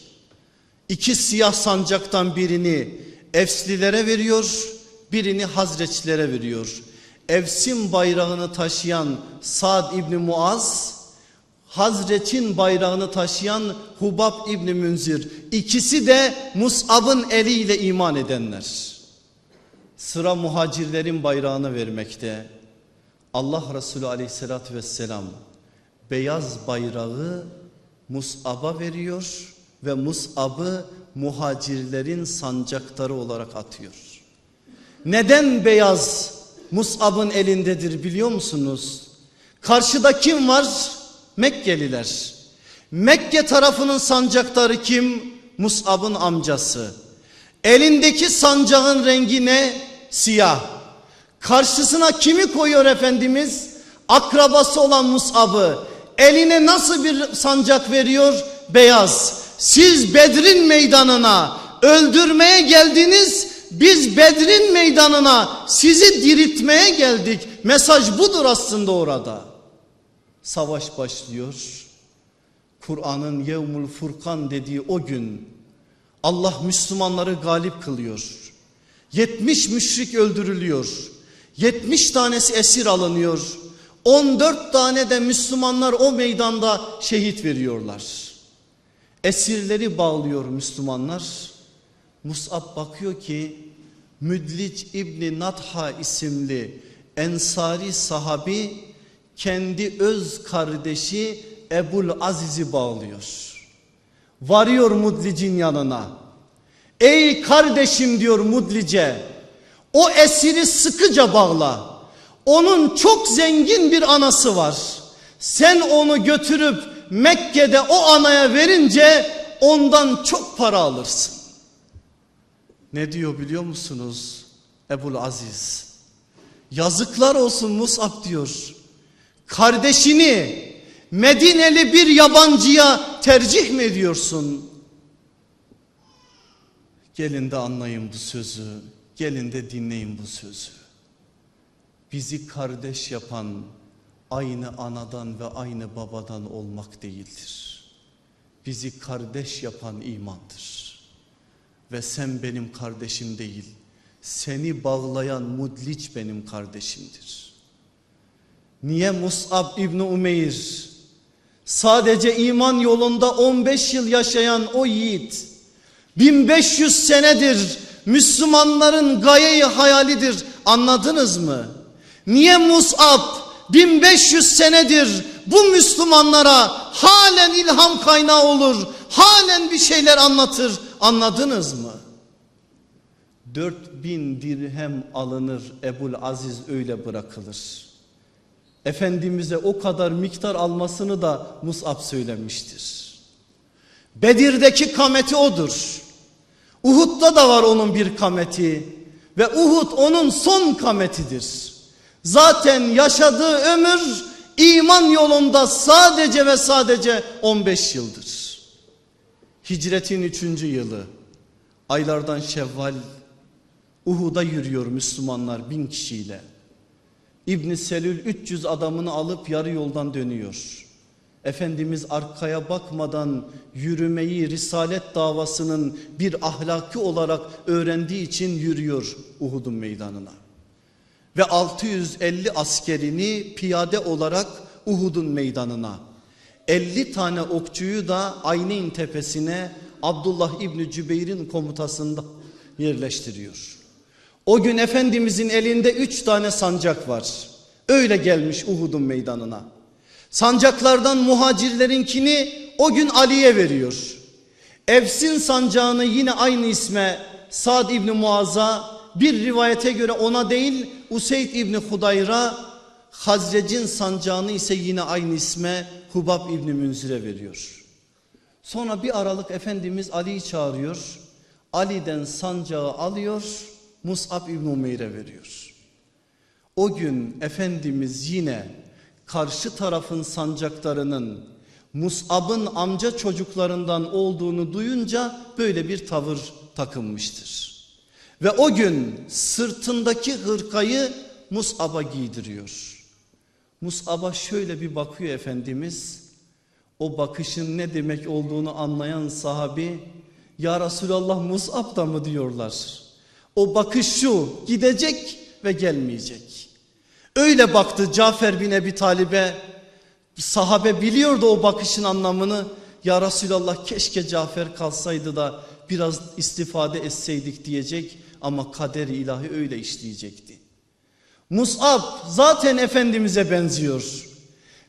İki siyah sancaktan birini Efslilere veriyor, birini Hazreçlere veriyor. Evs'in bayrağını taşıyan Sad İbni Muaz, Hazreç'in bayrağını taşıyan Hubab İbni Münzir. İkisi de Mus'ab'ın eliyle iman edenler. Sıra muhacirlerin bayrağını vermekte. Allah Resulü aleyhissalatü vesselam beyaz bayrağı Mus'ab'a veriyor ve Mus'ab'ı muhacirlerin sancaktarı olarak atıyor. Neden beyaz Mus'ab'ın elindedir biliyor musunuz? Karşıda kim var? Mekkeliler. Mekke tarafının sancaktarı kim? Mus'ab'ın amcası. Elindeki sancağın rengi ne? Siyah. Karşısına kimi koyuyor Efendimiz? Akrabası olan Mus'ab'ı. Eline nasıl bir sancak veriyor? Beyaz. Siz Bedir'in meydanına öldürmeye geldiniz. Biz Bedir'in meydanına sizi diriltmeye geldik. Mesaj budur aslında orada. Savaş başlıyor. Kur'an'ın Yevmul Furkan dediği o gün Allah Müslümanları galip kılıyor. 70 müşrik öldürülüyor. 70 tanesi esir alınıyor. 14 tane de Müslümanlar o meydanda şehit veriyorlar. Esirleri bağlıyor Müslümanlar. Mus'ab bakıyor ki Müdlic İbni Natha isimli Ensari sahabi kendi öz kardeşi Ebul Aziz'i bağlıyor. Varıyor Mudlic'in yanına. Ey kardeşim diyor Mudlic'e o esiri sıkıca bağla. Onun çok zengin bir anası var. Sen onu götürüp Mekke'de o anaya verince ondan çok para alırsın. Ne diyor biliyor musunuz? Ebul Aziz. Yazıklar olsun Musab diyor. Kardeşini Medineli bir yabancıya tercih mi ediyorsun? Gelin de anlayın bu sözü. Gelin de dinleyin bu sözü. Bizi kardeş yapan aynı anadan ve aynı babadan olmak değildir. Bizi kardeş yapan imandır. Ve sen benim kardeşim değil, seni bağlayan mudliç benim kardeşimdir. Niye Mus'ab İbni Umeyr sadece iman yolunda 15 yıl yaşayan o yiğit 1500 senedir Müslümanların gayeyi hayalidir anladınız mı? Niye Mus'ab 1500 senedir bu Müslümanlara halen ilham kaynağı olur, halen bir şeyler anlatır anladınız mı? 4000 dirhem alınır Ebul Aziz öyle bırakılır. Efendimiz'e o kadar miktar almasını da Mus'ab söylemiştir. Bedir'deki kameti odur. Uhud'da da var onun bir kameti ve Uhud onun son kametidir. Zaten yaşadığı ömür iman yolunda sadece ve sadece 15 yıldır. Hicretin 3. yılı aylardan Şevval Uhud'a yürüyor Müslümanlar bin kişiyle. İbn Selül 300 adamını alıp yarı yoldan dönüyor. Efendimiz arkaya bakmadan yürümeyi risalet davasının bir ahlaki olarak öğrendiği için yürüyor Uhud'un meydanına. Ve 650 askerini piyade olarak Uhud'un meydanına 50 tane okçuyu da Ayneyn tepesine Abdullah İbni Cübeyr'in komutasında yerleştiriyor. O gün Efendimizin elinde üç tane sancak var. Öyle gelmiş Uhud'un meydanına. Sancaklardan muhacirlerinkini o gün Ali'ye veriyor. Efs'in sancağını yine aynı isme Sad İbni Muaz'a bir rivayete göre ona değil Useyd İbni Hudayr'a Hazrec'in sancağını ise yine aynı isme Hubab İbni Münzir'e veriyor. Sonra bir aralık Efendimiz Ali'yi çağırıyor. Ali'den sancağı alıyor Mus'ab İbni Umeyr'e veriyor. O gün Efendimiz yine karşı tarafın sancaklarının Mus'ab'ın amca çocuklarından olduğunu duyunca böyle bir tavır takınmıştır. Ve o gün sırtındaki hırkayı Mus'ab'a giydiriyor. Mus'ab'a şöyle bir bakıyor Efendimiz. O bakışın ne demek olduğunu anlayan sahabi ya Resulallah Mus'ab da mı diyorlar. O bakış şu gidecek ve gelmeyecek. Öyle baktı Cafer bin Ebi Talib'e sahabe biliyordu o bakışın anlamını. Ya Resulallah keşke Cafer kalsaydı da biraz istifade etseydik diyecek ama kader ilahi öyle işleyecekti. Mus'ab zaten Efendimiz'e benziyor.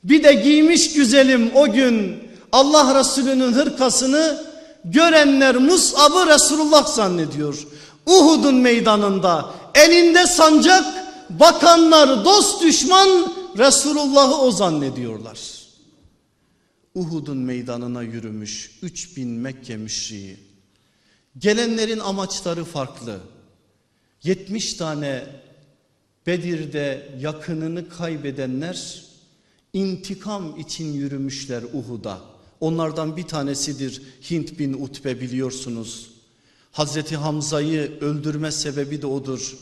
Bir de giymiş güzelim o gün Allah Resulü'nün hırkasını görenler Mus'ab'ı Resulullah zannediyor. Uhud'un meydanında elinde sancak bakanlar dost düşman Resulullah'ı o zannediyorlar. Uhud'un meydanına yürümüş 3000 Mekke müşriği. Gelenlerin amaçları farklı. 70 tane Bedir'de yakınını kaybedenler intikam için yürümüşler Uhud'a. Onlardan bir tanesidir Hint bin Utbe biliyorsunuz. Hazreti Hamza'yı öldürme sebebi de odur.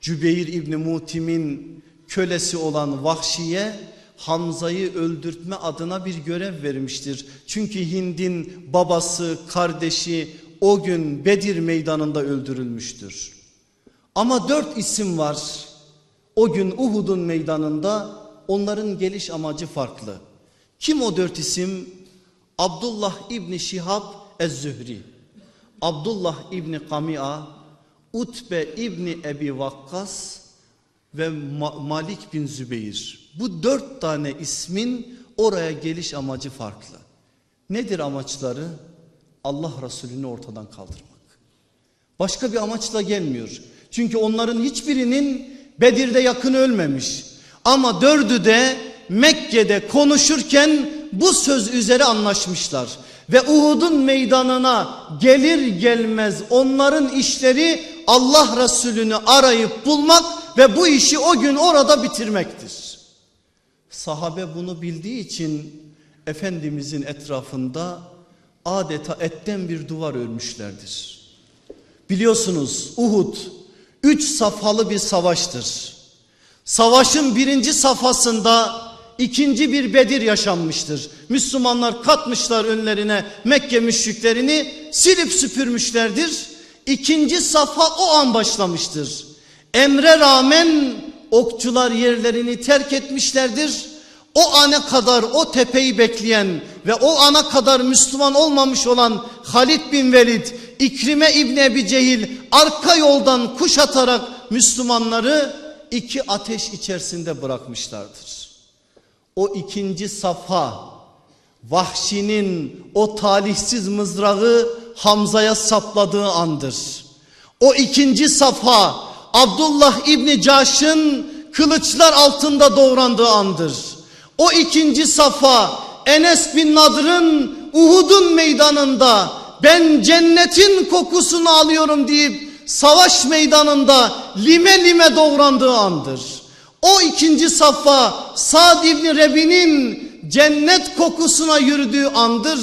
Cübeyr İbni Mutim'in kölesi olan Vahşi'ye Hamza'yı öldürtme adına bir görev vermiştir. Çünkü Hind'in babası, kardeşi o gün Bedir meydanında öldürülmüştür. Ama dört isim var. O gün Uhud'un meydanında onların geliş amacı farklı. Kim o dört isim? Abdullah İbni Şihab Ez-Zühri, Abdullah İbni Kamia, Utbe İbni Ebi Vakkas ve Malik bin Zübeyir. Bu dört tane ismin oraya geliş amacı farklı. Nedir amaçları? Allah Resulü'nü ortadan kaldırmak. Başka bir amaçla gelmiyor. Çünkü onların hiçbirinin Bedir'de yakın ölmemiş. Ama dördü de Mekke'de konuşurken bu söz üzere anlaşmışlar. Ve Uhud'un meydanına gelir gelmez onların işleri Allah Resulü'nü arayıp bulmak ve bu işi o gün orada bitirmektir. Sahabe bunu bildiği için Efendimizin etrafında adeta etten bir duvar örmüşlerdir. Biliyorsunuz Uhud üç safhalı bir savaştır. Savaşın birinci safhasında ikinci bir Bedir yaşanmıştır. Müslümanlar katmışlar önlerine Mekke müşriklerini silip süpürmüşlerdir. İkinci safha o an başlamıştır. Emre rağmen okçular yerlerini terk etmişlerdir. O ana kadar o tepeyi bekleyen ve o ana kadar Müslüman olmamış olan Halid bin Velid, İkrime İbni Ebi Cehil arka yoldan kuşatarak Müslümanları iki ateş içerisinde bırakmışlardır. O ikinci safa vahşinin o talihsiz mızrağı Hamza'ya sapladığı andır. O ikinci safa Abdullah İbni Caş'ın kılıçlar altında doğrandığı andır. O ikinci safa Enes bin Nadr'ın Uhud'un meydanında ben cennetin kokusunu alıyorum deyip savaş meydanında lime lime doğrandığı andır. O ikinci safa Sa'd İbni Rebi'nin cennet kokusuna yürüdüğü andır.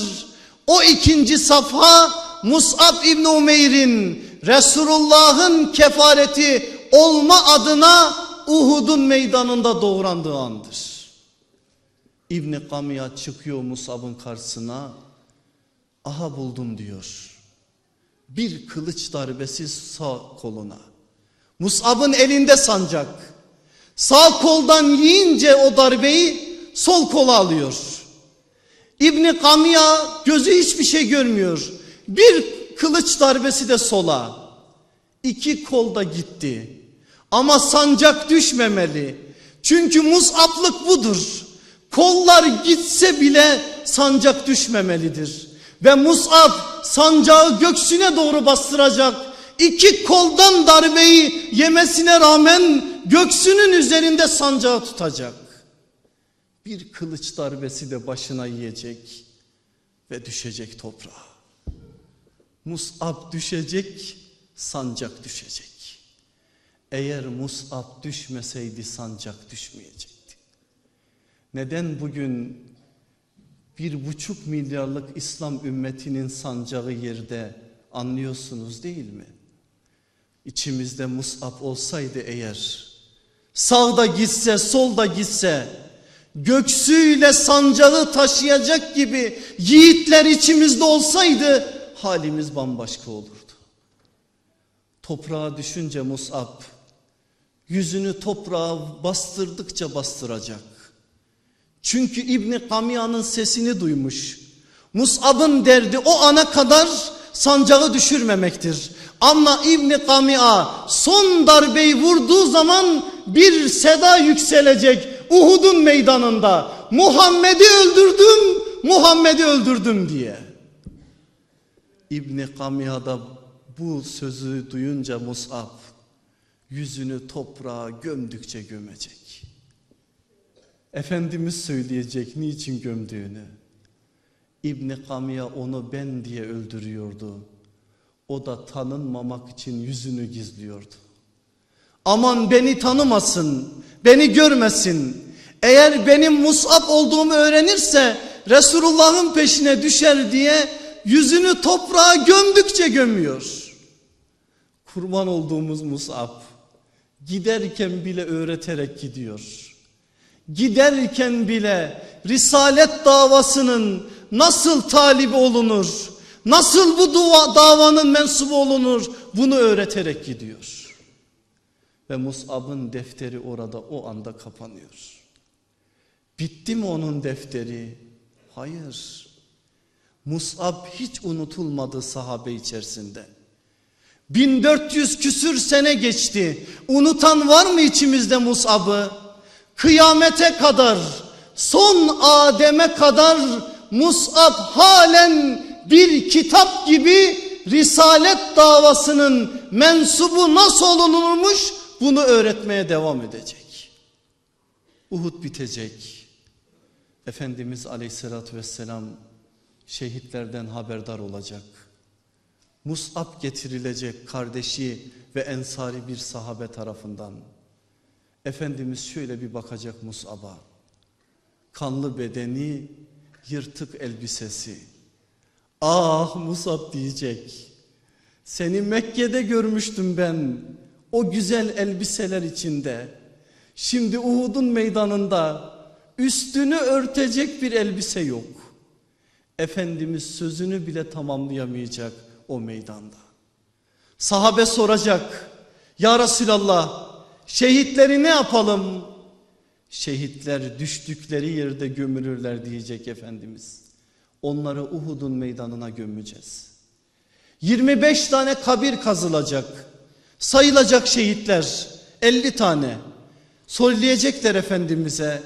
O ikinci safha Mus'ab İbni Umeyr'in Resulullah'ın kefareti olma adına Uhud'un meydanında doğrandığı andır. İbni Kamiya çıkıyor Musab'ın karşısına. Aha buldum diyor. Bir kılıç darbesi sağ koluna. Musab'ın elinde sancak. Sağ koldan yiyince o darbeyi sol kola alıyor. İbni Kamiya gözü hiçbir şey görmüyor. Bir kılıç darbesi de sola. İki kolda gitti. Ama sancak düşmemeli. Çünkü musaplık budur. Kollar gitse bile sancak düşmemelidir. Ve Mus'ab sancağı göksüne doğru bastıracak. İki koldan darbeyi yemesine rağmen göksünün üzerinde sancağı tutacak. Bir kılıç darbesi de başına yiyecek ve düşecek toprağa. Mus'ab düşecek, sancak düşecek. Eğer Mus'ab düşmeseydi sancak düşmeyecekti. Neden bugün bir buçuk milyarlık İslam ümmetinin sancağı yerde anlıyorsunuz değil mi? İçimizde Mus'ab olsaydı eğer sağda gitse solda gitse göksüyle sancağı taşıyacak gibi yiğitler içimizde olsaydı halimiz bambaşka olurdu. Toprağa düşünce Mus'ab yüzünü toprağa bastırdıkça bastıracak. Çünkü İbni Kamiya'nın sesini duymuş. Mus'ab'ın derdi o ana kadar sancağı düşürmemektir. Ama İbni Kamiya son darbeyi vurduğu zaman bir seda yükselecek Uhud'un meydanında. Muhammed'i öldürdüm, Muhammed'i öldürdüm diye. İbni Kamiya da bu sözü duyunca Mus'ab yüzünü toprağa gömdükçe gömecek. Efendimiz söyleyecek niçin gömdüğünü. İbni Kamiya onu ben diye öldürüyordu. O da tanınmamak için yüzünü gizliyordu. Aman beni tanımasın, beni görmesin. Eğer benim Mus'ab olduğumu öğrenirse Resulullah'ın peşine düşer diye yüzünü toprağa gömdükçe gömüyor. Kurban olduğumuz Mus'ab giderken bile öğreterek gidiyor. Giderken bile risalet davasının nasıl talibi olunur, nasıl bu dua, davanın mensubu olunur bunu öğreterek gidiyor. Ve Mus'ab'ın defteri orada o anda kapanıyor. Bitti mi onun defteri? Hayır. Mus'ab hiç unutulmadı sahabe içerisinde. 1400 küsür sene geçti. Unutan var mı içimizde Mus'ab'ı? Kıyamete kadar, son Adem'e kadar Mus'ab halen bir kitap gibi Risalet davasının mensubu nasıl olunurmuş bunu öğretmeye devam edecek. Uhud bitecek. Efendimiz aleyhissalatü vesselam şehitlerden haberdar olacak. Mus'ab getirilecek kardeşi ve ensari bir sahabe tarafından. Efendimiz şöyle bir bakacak Mus'ab'a. Kanlı bedeni, yırtık elbisesi. Ah Mus'ab diyecek. Seni Mekke'de görmüştüm ben. O güzel elbiseler içinde. Şimdi Uhud'un meydanında üstünü örtecek bir elbise yok. Efendimiz sözünü bile tamamlayamayacak o meydanda. Sahabe soracak. Ya Resulallah şehitleri ne yapalım? Şehitler düştükleri yerde gömülürler diyecek Efendimiz. Onları Uhud'un meydanına gömeceğiz. 25 tane kabir kazılacak. Sayılacak şehitler 50 tane. Söyleyecekler Efendimiz'e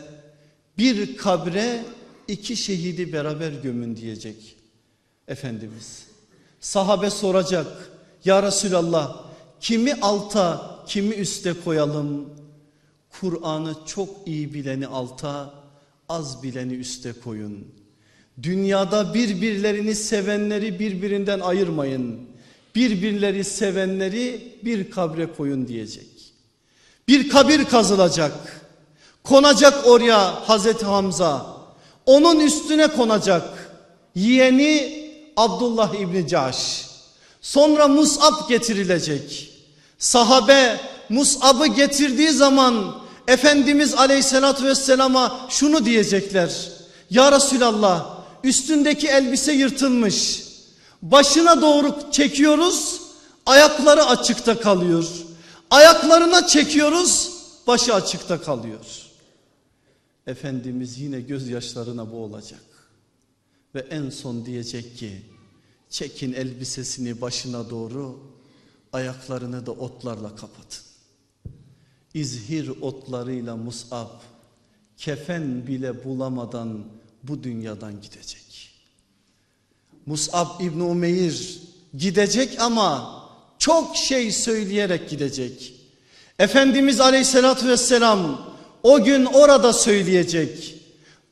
bir kabre iki şehidi beraber gömün diyecek Efendimiz. Sahabe soracak ya Resulallah kimi alta kimi üste koyalım? Kur'an'ı çok iyi bileni alta az bileni üste koyun. Dünyada birbirlerini sevenleri birbirinden ayırmayın. Birbirleri sevenleri bir kabre koyun diyecek. Bir kabir kazılacak. Konacak oraya Hazreti Hamza. Onun üstüne konacak. Yeğeni Abdullah İbni Caş. Sonra Mus'ab getirilecek. Sahabe Mus'ab'ı getirdiği zaman Efendimiz Aleyhisselatü Vesselam'a şunu diyecekler. Ya Resulallah üstündeki elbise yırtılmış. Başına doğru çekiyoruz ayakları açıkta kalıyor. Ayaklarına çekiyoruz başı açıkta kalıyor. Efendimiz yine gözyaşlarına boğulacak. Ve en son diyecek ki çekin elbisesini başına doğru ayaklarını da otlarla kapatın. İzhir otlarıyla Mus'ab kefen bile bulamadan bu dünyadan gidecek. Mus'ab İbni Umeyr gidecek ama çok şey söyleyerek gidecek. Efendimiz Aleyhisselatü Vesselam o gün orada söyleyecek.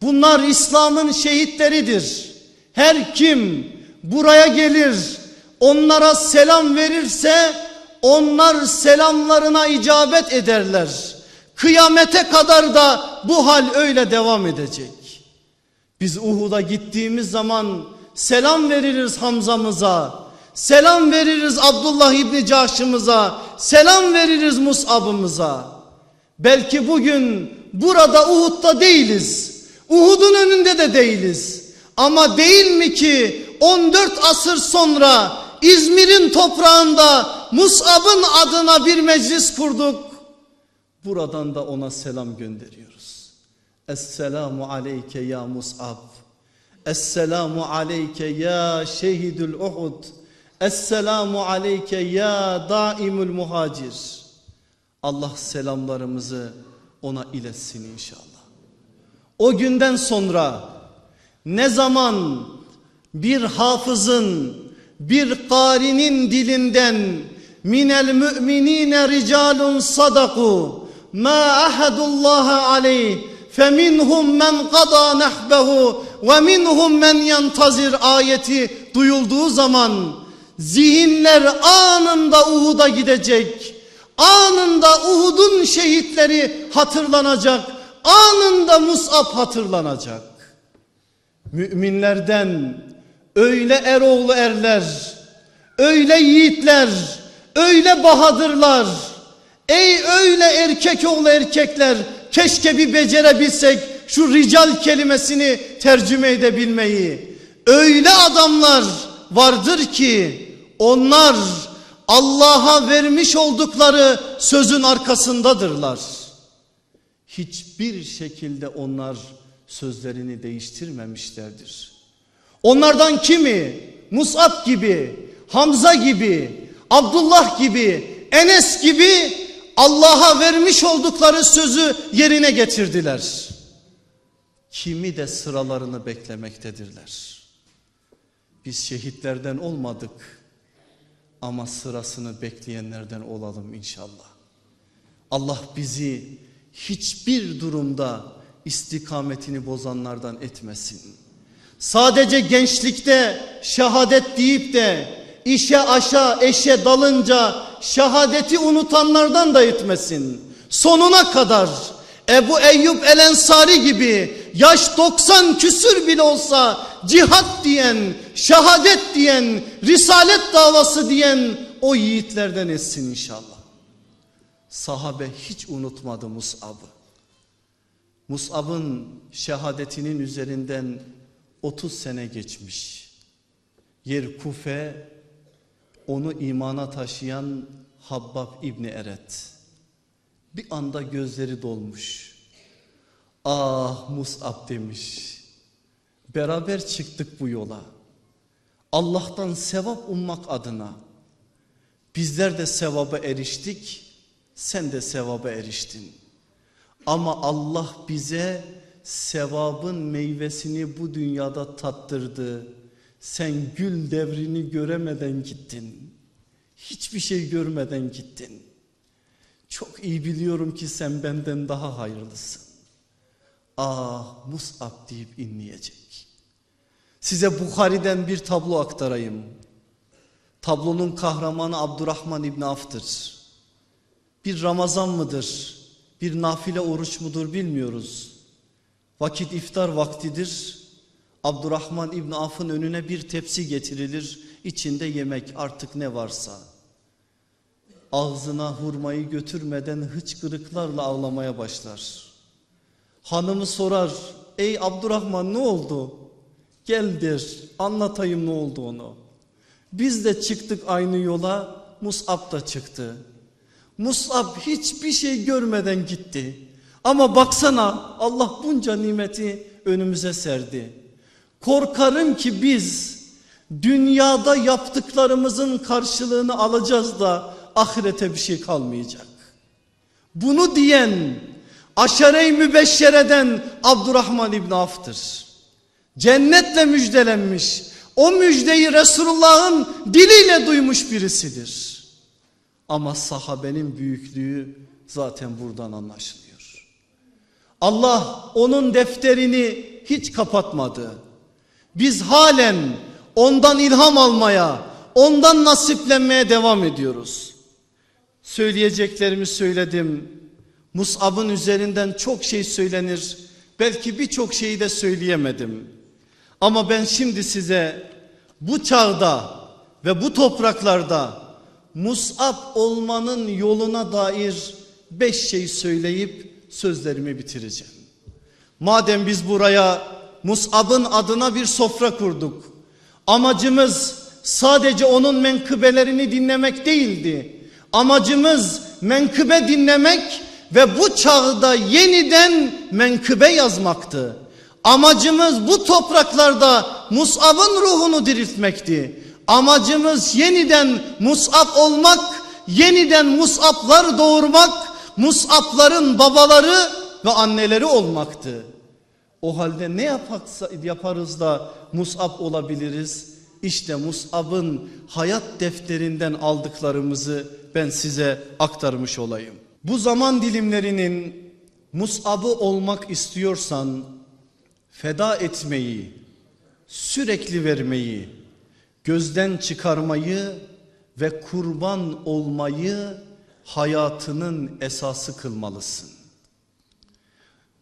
Bunlar İslam'ın şehitleridir. Her kim buraya gelir onlara selam verirse onlar selamlarına icabet ederler. Kıyamete kadar da bu hal öyle devam edecek. Biz Uhud'a gittiğimiz zaman selam veririz Hamza'mıza. Selam veririz Abdullah İbni Caş'ımıza. Selam veririz Mus'ab'ımıza. Belki bugün burada Uhud'da değiliz. Uhud'un önünde de değiliz. Ama değil mi ki 14 asır sonra İzmir'in toprağında Mus'ab'ın adına bir meclis kurduk. Buradan da ona selam gönderiyoruz. Esselamu aleyke ya Mus'ab. Esselamu aleyke ya şehidül Uhud. Esselamu aleyke ya daimul muhacir. Allah selamlarımızı ona iletsin inşallah. O günden sonra ne zaman bir hafızın, bir karinin dilinden minel müminine ricalun sadaku ma ahadullaha aleyh feminhum men qada nahbehu ve minhum men yantazir ayeti duyulduğu zaman zihinler anında Uhud'a gidecek. Anında Uhud'un şehitleri hatırlanacak. Anında Mus'ab hatırlanacak. Müminlerden öyle eroğlu erler, öyle yiğitler, öyle bahadırlar. Ey öyle erkek oğlu erkekler keşke bir becerebilsek şu rical kelimesini tercüme edebilmeyi. Öyle adamlar vardır ki onlar Allah'a vermiş oldukları sözün arkasındadırlar. Hiçbir şekilde onlar sözlerini değiştirmemişlerdir. Onlardan kimi Mus'ab gibi, Hamza gibi, Abdullah gibi, Enes gibi Allah'a vermiş oldukları sözü yerine getirdiler. Kimi de sıralarını beklemektedirler. Biz şehitlerden olmadık ama sırasını bekleyenlerden olalım inşallah. Allah bizi hiçbir durumda istikametini bozanlardan etmesin. Sadece gençlikte şehadet deyip de işe aşa eşe dalınca şehadeti unutanlardan da etmesin. Sonuna kadar Ebu Eyyub El Ensari gibi yaş 90 küsür bile olsa cihat diyen, şehadet diyen, risalet davası diyen o yiğitlerden etsin inşallah. Sahabe hiç unutmadı Mus'ab'ı. Mus'ab'ın şehadetinin üzerinden 30 sene geçmiş. Yer Kufe onu imana taşıyan Habbab İbni Eret. Bir anda gözleri dolmuş. Ah Mus'ab demiş. Beraber çıktık bu yola. Allah'tan sevap ummak adına. Bizler de sevaba eriştik. Sen de sevaba eriştin. Ama Allah bize sevabın meyvesini bu dünyada tattırdı. Sen gül devrini göremeden gittin. Hiçbir şey görmeden gittin. Çok iyi biliyorum ki sen benden daha hayırlısın. Ah Mus'ab deyip inleyecek. Size Bukhari'den bir tablo aktarayım. Tablonun kahramanı Abdurrahman İbni Af'tır. Bir Ramazan mıdır? Bir nafile oruç mudur bilmiyoruz. Vakit iftar vaktidir. Abdurrahman İbni Af'ın önüne bir tepsi getirilir. İçinde yemek artık ne varsa. Ağzına hurmayı götürmeden hıçkırıklarla ağlamaya başlar. Hanımı sorar ey Abdurrahman ne oldu? Gel der anlatayım ne oldu onu. Biz de çıktık aynı yola Mus'ab da çıktı. Mus'ab hiçbir şey görmeden gitti. Ama baksana Allah bunca nimeti önümüze serdi. Korkarım ki biz dünyada yaptıklarımızın karşılığını alacağız da ahirete bir şey kalmayacak. Bunu diyen aşere-i mübeşşereden Abdurrahman İbn Avf'tır. Cennetle müjdelenmiş. O müjdeyi Resulullah'ın diliyle duymuş birisidir. Ama sahabenin büyüklüğü zaten buradan anlaşılıyor. Allah onun defterini hiç kapatmadı. Biz halen ondan ilham almaya, ondan nasiplenmeye devam ediyoruz. Söyleyeceklerimi söyledim. Mus'ab'ın üzerinden çok şey söylenir. Belki birçok şeyi de söyleyemedim. Ama ben şimdi size bu çağda ve bu topraklarda Mus'ab olmanın yoluna dair beş şey söyleyip sözlerimi bitireceğim. Madem biz buraya Mus'ab'ın adına bir sofra kurduk. Amacımız sadece onun menkıbelerini dinlemek değildi. Amacımız menkıbe dinlemek ve bu çağda yeniden menkıbe yazmaktı. Amacımız bu topraklarda Mus'ab'ın ruhunu diriltmekti. Amacımız yeniden Mus'ab olmak, yeniden Mus'ablar doğurmak, Mus'abların babaları ve anneleri olmaktı. O halde ne yaparsa, yaparız da Mus'ab olabiliriz? İşte Mus'ab'ın hayat defterinden aldıklarımızı ben size aktarmış olayım. Bu zaman dilimlerinin Mus'ab'ı olmak istiyorsan feda etmeyi, sürekli vermeyi, gözden çıkarmayı ve kurban olmayı hayatının esası kılmalısın.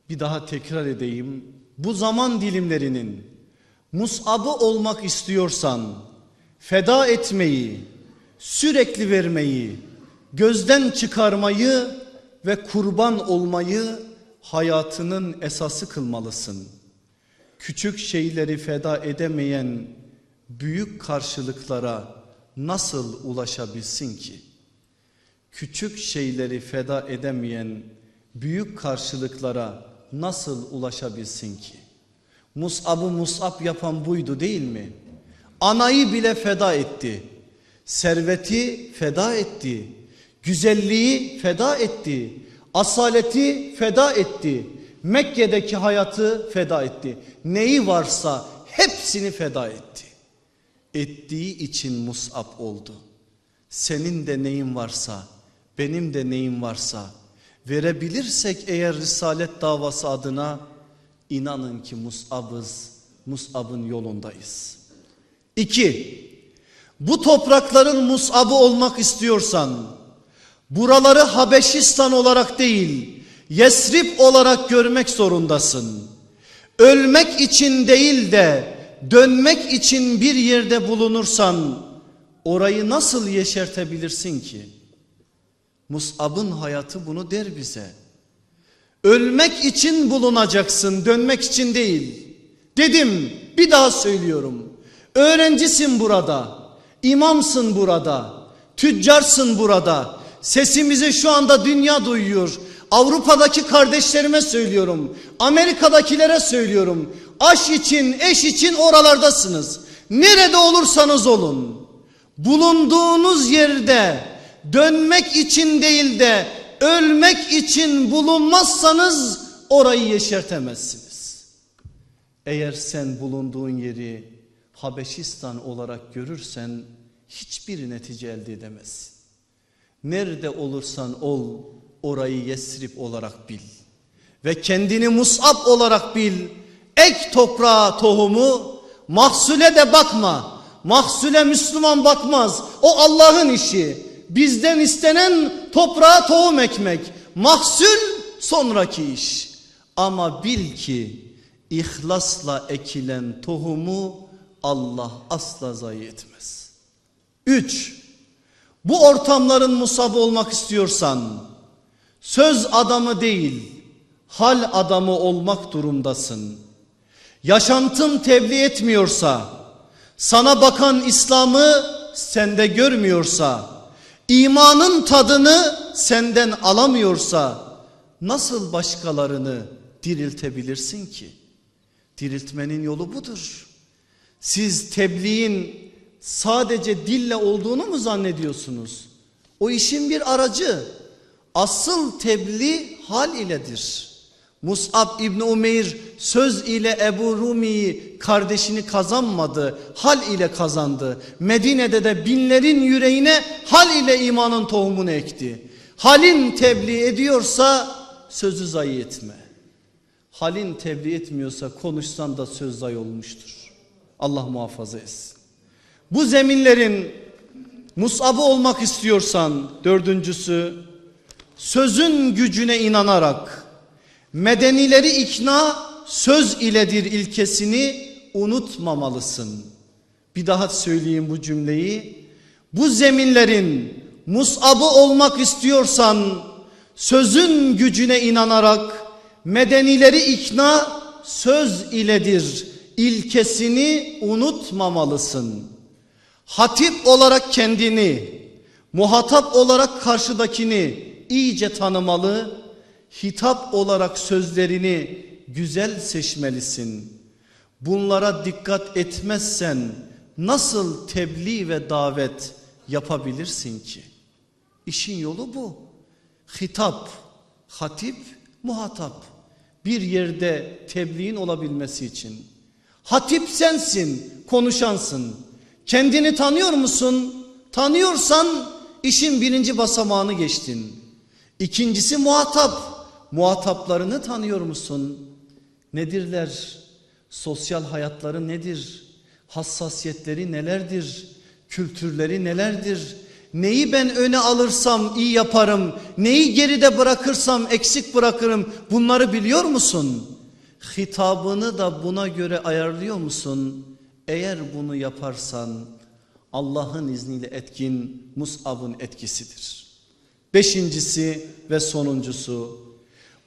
Bir daha tekrar edeyim. Bu zaman dilimlerinin Mus'ab'ı olmak istiyorsan feda etmeyi, sürekli vermeyi, gözden çıkarmayı ve kurban olmayı hayatının esası kılmalısın. Küçük şeyleri feda edemeyen büyük karşılıklara nasıl ulaşabilsin ki? Küçük şeyleri feda edemeyen büyük karşılıklara nasıl ulaşabilsin ki? Mus'ab'ı Mus'ab yapan buydu değil mi? Anayı bile feda etti. Serveti feda etti. Güzelliği feda etti. Asaleti feda etti. Mekke'deki hayatı feda etti. Neyi varsa hepsini feda etti. Ettiği için Mus'ab oldu. Senin de neyin varsa, benim de neyim varsa verebilirsek eğer Risalet davası adına inanın ki Mus'ab'ız, Mus'ab'ın yolundayız. İki, bu toprakların Mus'ab'ı olmak istiyorsan buraları Habeşistan olarak değil Yesrib olarak görmek zorundasın. Ölmek için değil de dönmek için bir yerde bulunursan orayı nasıl yeşertebilirsin ki? Mus'ab'ın hayatı bunu der bize. Ölmek için bulunacaksın, dönmek için değil. Dedim, bir daha söylüyorum. Öğrencisin burada, imamsın burada, tüccarsın burada. Sesimizi şu anda dünya duyuyor. Avrupa'daki kardeşlerime söylüyorum. Amerika'dakilere söylüyorum. Aş için, eş için oralardasınız. Nerede olursanız olun. Bulunduğunuz yerde dönmek için değil de ölmek için bulunmazsanız orayı yeşertemezsiniz. Eğer sen bulunduğun yeri Habeşistan olarak görürsen hiçbir netice elde edemezsin. Nerede olursan ol orayı Yesrib olarak bil. Ve kendini Mus'ab olarak bil. Ek toprağa tohumu mahsule de bakma. Mahsule Müslüman bakmaz. O Allah'ın işi. Bizden istenen toprağa tohum ekmek. Mahsul sonraki iş. Ama bil ki ihlasla ekilen tohumu Allah asla zayi etmez. Üç, bu ortamların musabı olmak istiyorsan söz adamı değil hal adamı olmak durumdasın. Yaşantın tebliğ etmiyorsa, sana bakan İslam'ı sende görmüyorsa, imanın tadını senden alamıyorsa nasıl başkalarını diriltebilirsin ki? Diriltmenin yolu budur. Siz tebliğin sadece dille olduğunu mu zannediyorsunuz? O işin bir aracı. Asıl tebliğ hal iledir. Mus'ab İbni Umeyr söz ile Ebu Rumi'yi kardeşini kazanmadı. Hal ile kazandı. Medine'de de binlerin yüreğine hal ile imanın tohumunu ekti. Halin tebliğ ediyorsa sözü zayi etme. Halin tebliğ etmiyorsa konuşsan da söz zayi olmuştur. Allah muhafaza etsin. Bu zeminlerin Mus'ab'ı olmak istiyorsan dördüncüsü sözün gücüne inanarak medenileri ikna söz iledir ilkesini unutmamalısın. Bir daha söyleyeyim bu cümleyi. Bu zeminlerin Mus'ab'ı olmak istiyorsan sözün gücüne inanarak medenileri ikna söz iledir ilkesini unutmamalısın. Hatip olarak kendini, muhatap olarak karşıdakini iyice tanımalı, hitap olarak sözlerini güzel seçmelisin. Bunlara dikkat etmezsen nasıl tebliğ ve davet yapabilirsin ki? İşin yolu bu. Hitap, hatip, muhatap. Bir yerde tebliğin olabilmesi için. Hatip sensin, konuşansın. Kendini tanıyor musun? Tanıyorsan işin birinci basamağını geçtin. İkincisi muhatap. Muhataplarını tanıyor musun? Nedirler? Sosyal hayatları nedir? Hassasiyetleri nelerdir? Kültürleri nelerdir? Neyi ben öne alırsam iyi yaparım, neyi geride bırakırsam eksik bırakırım bunları biliyor musun? Hitabını da buna göre ayarlıyor musun? Eğer bunu yaparsan Allah'ın izniyle etkin Mus'ab'ın etkisidir. Beşincisi ve sonuncusu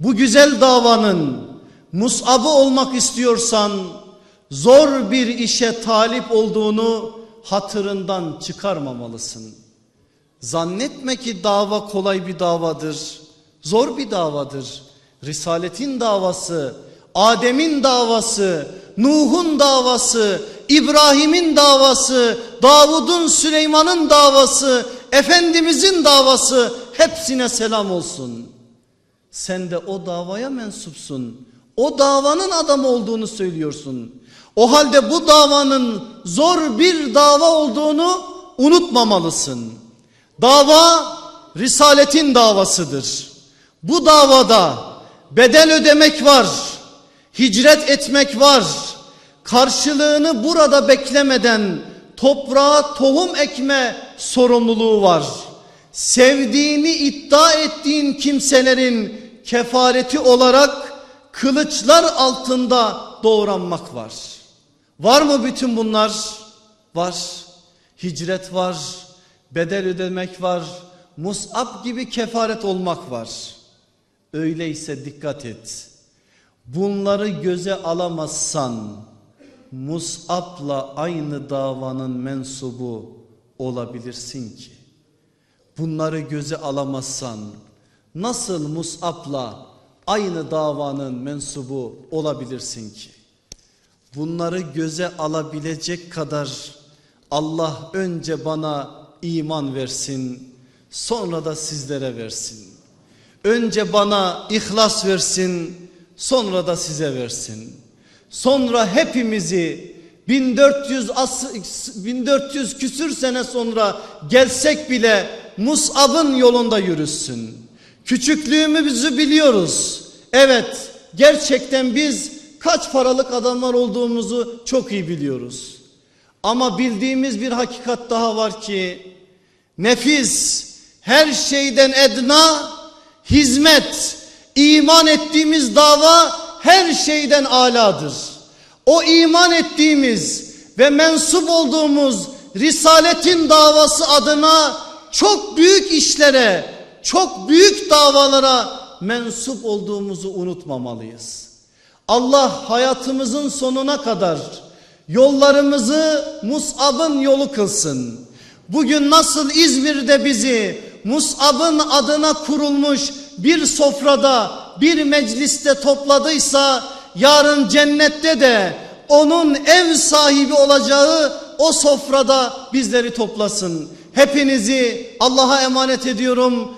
bu güzel davanın Mus'ab'ı olmak istiyorsan zor bir işe talip olduğunu hatırından çıkarmamalısın. Zannetme ki dava kolay bir davadır. Zor bir davadır. Risaletin davası, Adem'in davası, Nuh'un davası, İbrahim'in davası, Davud'un, Süleyman'ın davası, Efendimizin davası hepsine selam olsun. Sen de o davaya mensupsun. O davanın adamı olduğunu söylüyorsun. O halde bu davanın zor bir dava olduğunu unutmamalısın. Dava risaletin davasıdır. Bu davada bedel ödemek var. Hicret etmek var. Karşılığını burada beklemeden toprağa tohum ekme sorumluluğu var. Sevdiğini iddia ettiğin kimselerin kefareti olarak kılıçlar altında doğranmak var. Var mı bütün bunlar? Var. Hicret var, bedel ödemek var, Mus'ab gibi kefaret olmak var. Öyleyse dikkat et. Bunları göze alamazsan Mus'ab'la aynı davanın mensubu olabilirsin ki. Bunları göze alamazsan nasıl Mus'ab'la aynı davanın mensubu olabilirsin ki? Bunları göze alabilecek kadar Allah önce bana iman versin sonra da sizlere versin. Önce bana ihlas versin sonra da size versin. Sonra hepimizi 1400 as 1400 küsür sene sonra gelsek bile Mus'ab'ın yolunda yürüsün. Küçüklüğümüzü biliyoruz. Evet gerçekten biz kaç paralık adamlar olduğumuzu çok iyi biliyoruz. Ama bildiğimiz bir hakikat daha var ki nefis her şeyden edna hizmet iman ettiğimiz dava her şeyden aladır. O iman ettiğimiz ve mensup olduğumuz risaletin davası adına çok büyük işlere, çok büyük davalara mensup olduğumuzu unutmamalıyız. Allah hayatımızın sonuna kadar yollarımızı Mus'ab'ın yolu kılsın. Bugün nasıl İzmir'de bizi Mus'ab'ın adına kurulmuş bir sofrada bir mecliste topladıysa yarın cennette de onun ev sahibi olacağı o sofrada bizleri toplasın. Hepinizi Allah'a emanet ediyorum.